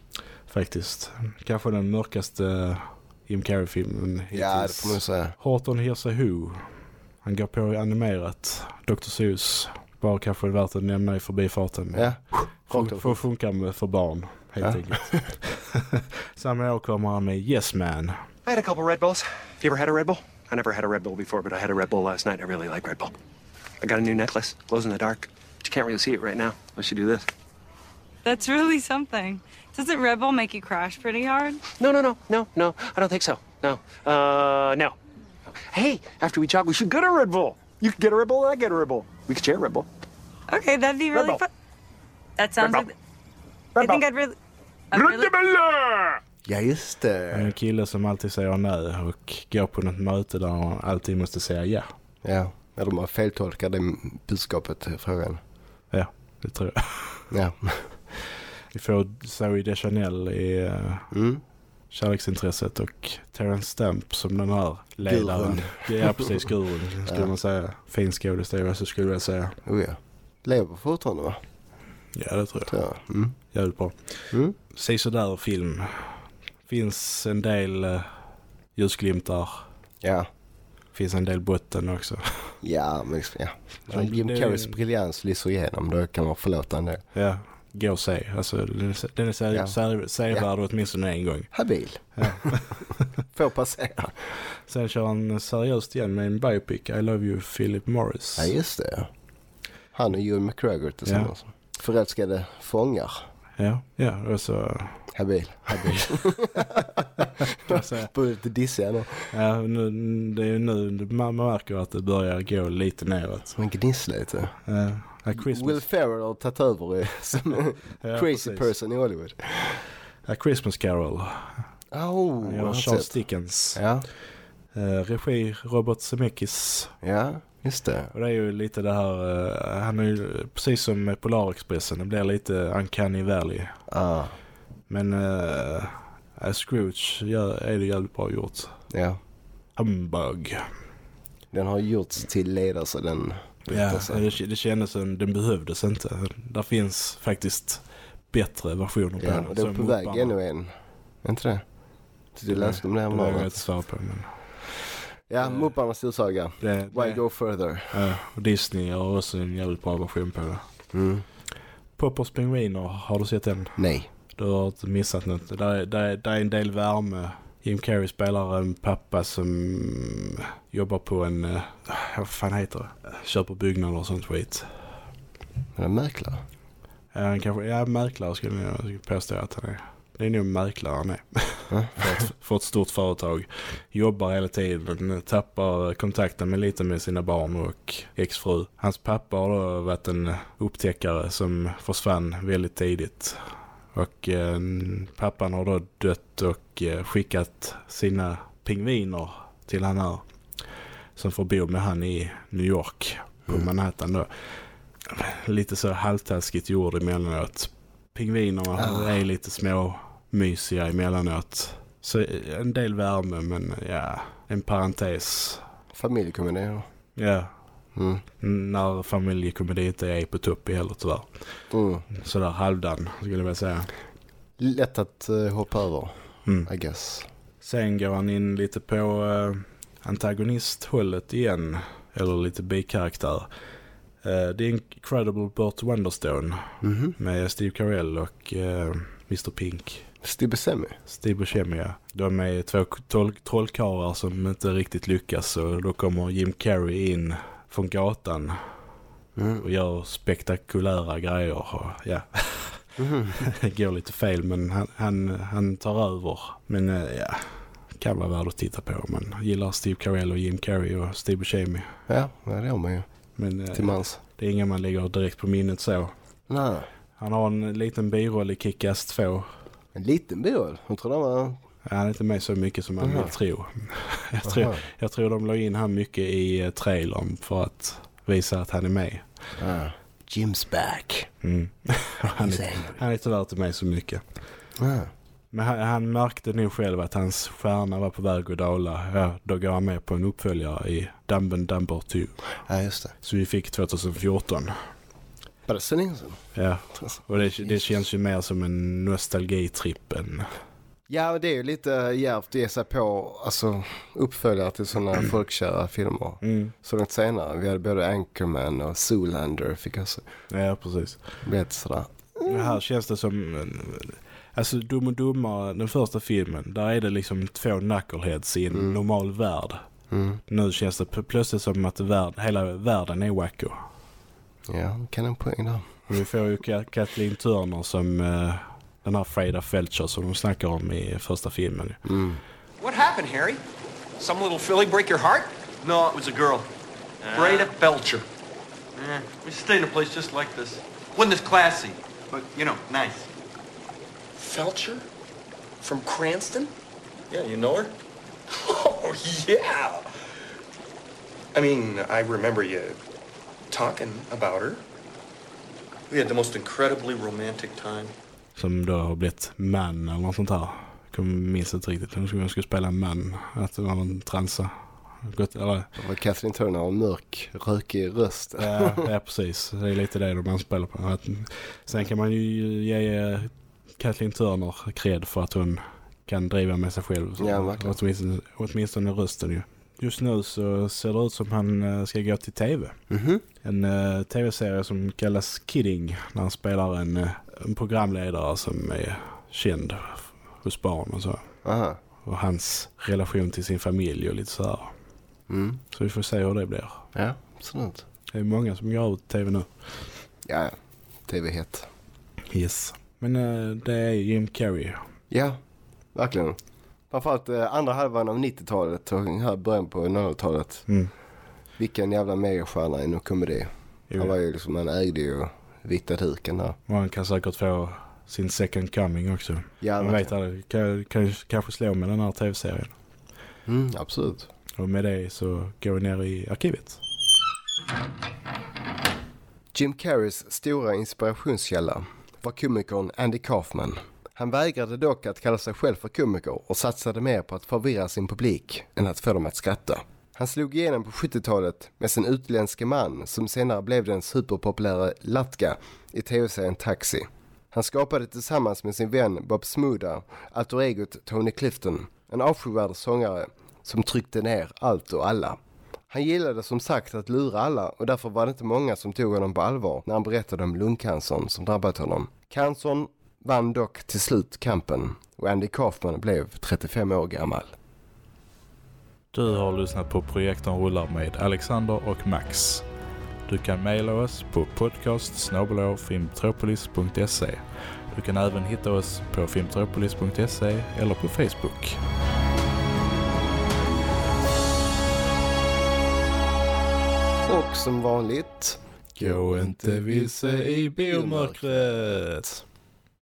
Faktiskt. Kanske den mörkaste Jim Carrey-filmen Ja, det får man säga. Horton Hears a Who. Han går på animerat. Dr. Seuss. Bara kanske värt att nämna i förbifarten. Ja, rakt. Får funka med för barn, helt Ja. enkelt. Samma år kommer han med Yes Man. I had a couple Red Bulls. Have you ever had a Red Bull? I never had a Red Bull before, but I had a Red Bull last night. I really like Red Bull. I got a new necklace, glows in the dark. But you can't really see it right now. I should do this. That's really something. Doesn't Red Bull make you crash pretty hard? No, no, no, no, no. I don't think so. No. Uh, no. Hey, after we jog, we should get a Red Bull. You could get a Red Bull, I get a Red Bull. We could share a Red Bull. Okay, that'd be really fun. That sounds like. I think I'd really. I'd really Ja, just det. en kille som alltid säger nej och går på något möte där han alltid måste säga ja. Ja, de har feltolkat det budskapet i frågan. Ja, det tror jag. Ja. Vi får Zoe Deschanel i uh, Mm. Kärleksintresset och Terence Stamp som den här ledaren. Ja, precis. Gurun skulle Ja. man säga. Fin skådespelare så skulle jag säga. Oh ja. Lever fortfarande va? Ja, det tror jag. Tror jag. Mm. Jävligt bra. Mm. Se sådär film. Finns en del uh, ljusglimtar. Ja. Finns en del botten också. Ja, men ja. Ja, Jim det- Carreys briljans lyser igenom. Då kan man förlåta en del. Ja, gå och se. Alltså, den är, den är se, Ja. sevärd åtminstone en gång. Habil. Ja. Får passera. Sen kör han seriöst igen med en biopic. I love you Philip Morris. Ja, just det. ja. Han och Ewan McGregor tillsammans. Förälskade fångar. Ja, ja och så... Habil. Habil. På lite dissiga nu. ja, nu, det är ju nu man märker att det börjar gå lite neråt. Men gnissla lite. Ja, A Christmas, Will Ferrell har tagit över som Ja, crazy precis. person i Hollywood. A Christmas Carol. Oh, har Charles sett. Dickens. Ja, Eh, regi Robert Zemeckis. ja, just det. Och det är ju lite det här, eh, han är ju precis som Polarexpressen, det blir lite Uncanny Valley. Ah, Men uh, Scrooge gör, är det jävligt bra gjort. ja. Humbug. Den har gjorts till ledare så den Ja, sig. det, det kändes som den behövdes inte. Där finns faktiskt bättre versioner på Ja, den. det är på väg ännu en. Är inte det? Du läste om det Det vågar jag häromdagen? inte svara på. Men, Ja, Mupparnas storsaga. det, Why det, go further? och Disney har också en jävligt bra version på det. Mm. Poppers pingviner, har du sett den? Nej. Du har inte missat något. Där, är- där, är- där är en del värme. Jim Carrey spelar en pappa som jobbar på en, eh, vad fan heter det? Köper byggnader och sånt skit. Men en mäklare? Ja, han kanske, ja, mäklare skulle jag påstå att han är. Det är nog mäklare han är. För, ett, för ett stort företag. Jobbar hela tiden, tappar kontakten med lite med sina barn och exfru. Hans pappa har då varit en upptäckare som försvann väldigt tidigt. Och eh, pappan har då dött och eh, skickat sina pingviner till han här. Som får bo med han i New York på Manhattan då. Lite så halvtaskigt gjord emellanåt. Pingvinerna Ah. är lite små mysiga emellanåt. Så en del värme men ja, en parentes. Familjekomedi då? Ja, Mm. när familjekomedi inte är på topp heller tyvärr. Mm. Sådär halvdan skulle jag vilja säga. Lätt att uh, hoppa över, Mm. I guess. Sen går han in lite på uh, antagonisthållet igen. Eller lite bikaraktär. Uh, det är Incredible Burt Wonderstone Mhm. med Steve Carell och uh, Mr Pink. Steve Buscemi? Steve Buscemi, ja. De är två troll trollkarlar som inte riktigt lyckas och då kommer Jim Carrey in från gatan Mm. och gör spektakulära grejer. Och, ja. Det går lite fel men han, han, han tar över. Men eh, ja, kan vara värd att titta på. Man gillar Steve Carell och Jim Carrey och Steve Buscemi. Ja, det har man ju. Men eh, Till mans. det är inga man lägger direkt på minnet så. Nej. Han har en liten biroll i Kick-Ass 2. En liten biroll? Jag tror det var... Han är inte med så mycket som man vill tro. Jag tror, jag tror de la in han mycket i eh, trailern för att visa att han är med. Ah. Jim's back. Mm. han, är, han är tyvärr inte med så mycket. Ah. Men han, han märkte nog själv att hans stjärna var på väg att dala. Ja, då går han med på en uppföljare i Dumb and Dumber 2. Ja, just det. Så vi fick 2014. Var det så länge sedan? Ja, och det, det känns ju mer som en nostalgitripp än... Ja, det är ju lite djärvt att ge sig på alltså, uppföljare till sådana folkkära filmer. Mm. Så långt senare. Vi hade både Anchorman och Zoolander. Fick alltså, Ja, precis. lite sådär. Men här känns det som... Alltså Dum och Dummare, den första filmen, där är det liksom två knuckleheads i en Mm. normal värld. Mm. Nu känns det plötsligt som att värld, hela världen är wacko. Ja, kan en poäng där. Och vi får ju Ka- Kathleen Turner som eh, den här Freda Felcher som de snackar om i första filmen. Mm. What happened, Harry? Some little filly break your heart? No, it was a girl. Breda Belcher. Eh, we stay in a place just like this. One that's classy, but, you know, nice. Felcher? From Cranston? Yeah, you know her? Oh, yeah. I mean, I remember you talking about her. We had the most incredibly romantic time. Som då har blivit man eller något sånt här. Jag minns inte riktigt. Hon skulle, hon skulle spela man. Att det var någon transa. Gott, eller, var Kathleen Turner och mörk, rökig röst. ja, ja, precis. Det är lite det de anspelar på. Att, sen kan man ju ge Kathleen Turner cred för att hon kan driva med sig själv. Så, Ja, verkligen. åtminstone, åtminstone rösten ju. Just nu så ser det ut som han eh, ska gå till tv. Mhm. En eh, tv-serie som kallas Kidding. När han spelar en, eh, en programledare som är känd hos barn och så. Aha. Och hans relation till sin familj och lite så här. Mm. Så vi får se hur det blir. Ja, absolut. Det är många som går ut tv nu. Ja, ja. TV-hett. Yes. Men eh, det är Jim Carrey. Ja, verkligen. Framförallt eh, andra halvan av 90-talet och här början på 00-talet. Mm. Vilken jävla megastjärna inom komedi. Jo. Han var ju liksom, han ägde ju vita duken där. Och han kan säkert få sin second coming också. Ja, Man vet aldrig. Kan, kan, kanske slå med den här tv-serien. Mm, absolut. Och med det så går vi ner i arkivet. Jim Carreys stora inspirationskälla var komikern Andy Kaufman. Han vägrade dock att kalla sig själv för komiker och satsade mer på att förvirra sin publik än att få dem att skratta. Han slog igenom på 70-talet med sin utländske man som senare blev den superpopulära Latka i tv-serien Taxi. Han skapade tillsammans med sin vän Bob Smuda alter egot Tony Clifton, en avskyvärd sångare som tryckte ner allt och alla. Han gillade som sagt att lura alla och därför var det inte många som tog honom på allvar när han berättade om lungcancern som drabbat honom. Cancern vann dock till slut kampen och Andy Kaufman blev 35 år gammal. Du har lyssnat på Projektorn rullar med Alexander och Max. Du kan mejla oss på podcast filmtropolis.se. Du kan även hitta oss på filmtropolis.se eller på Facebook. Och som vanligt, Gå inte vilse i biomörkret.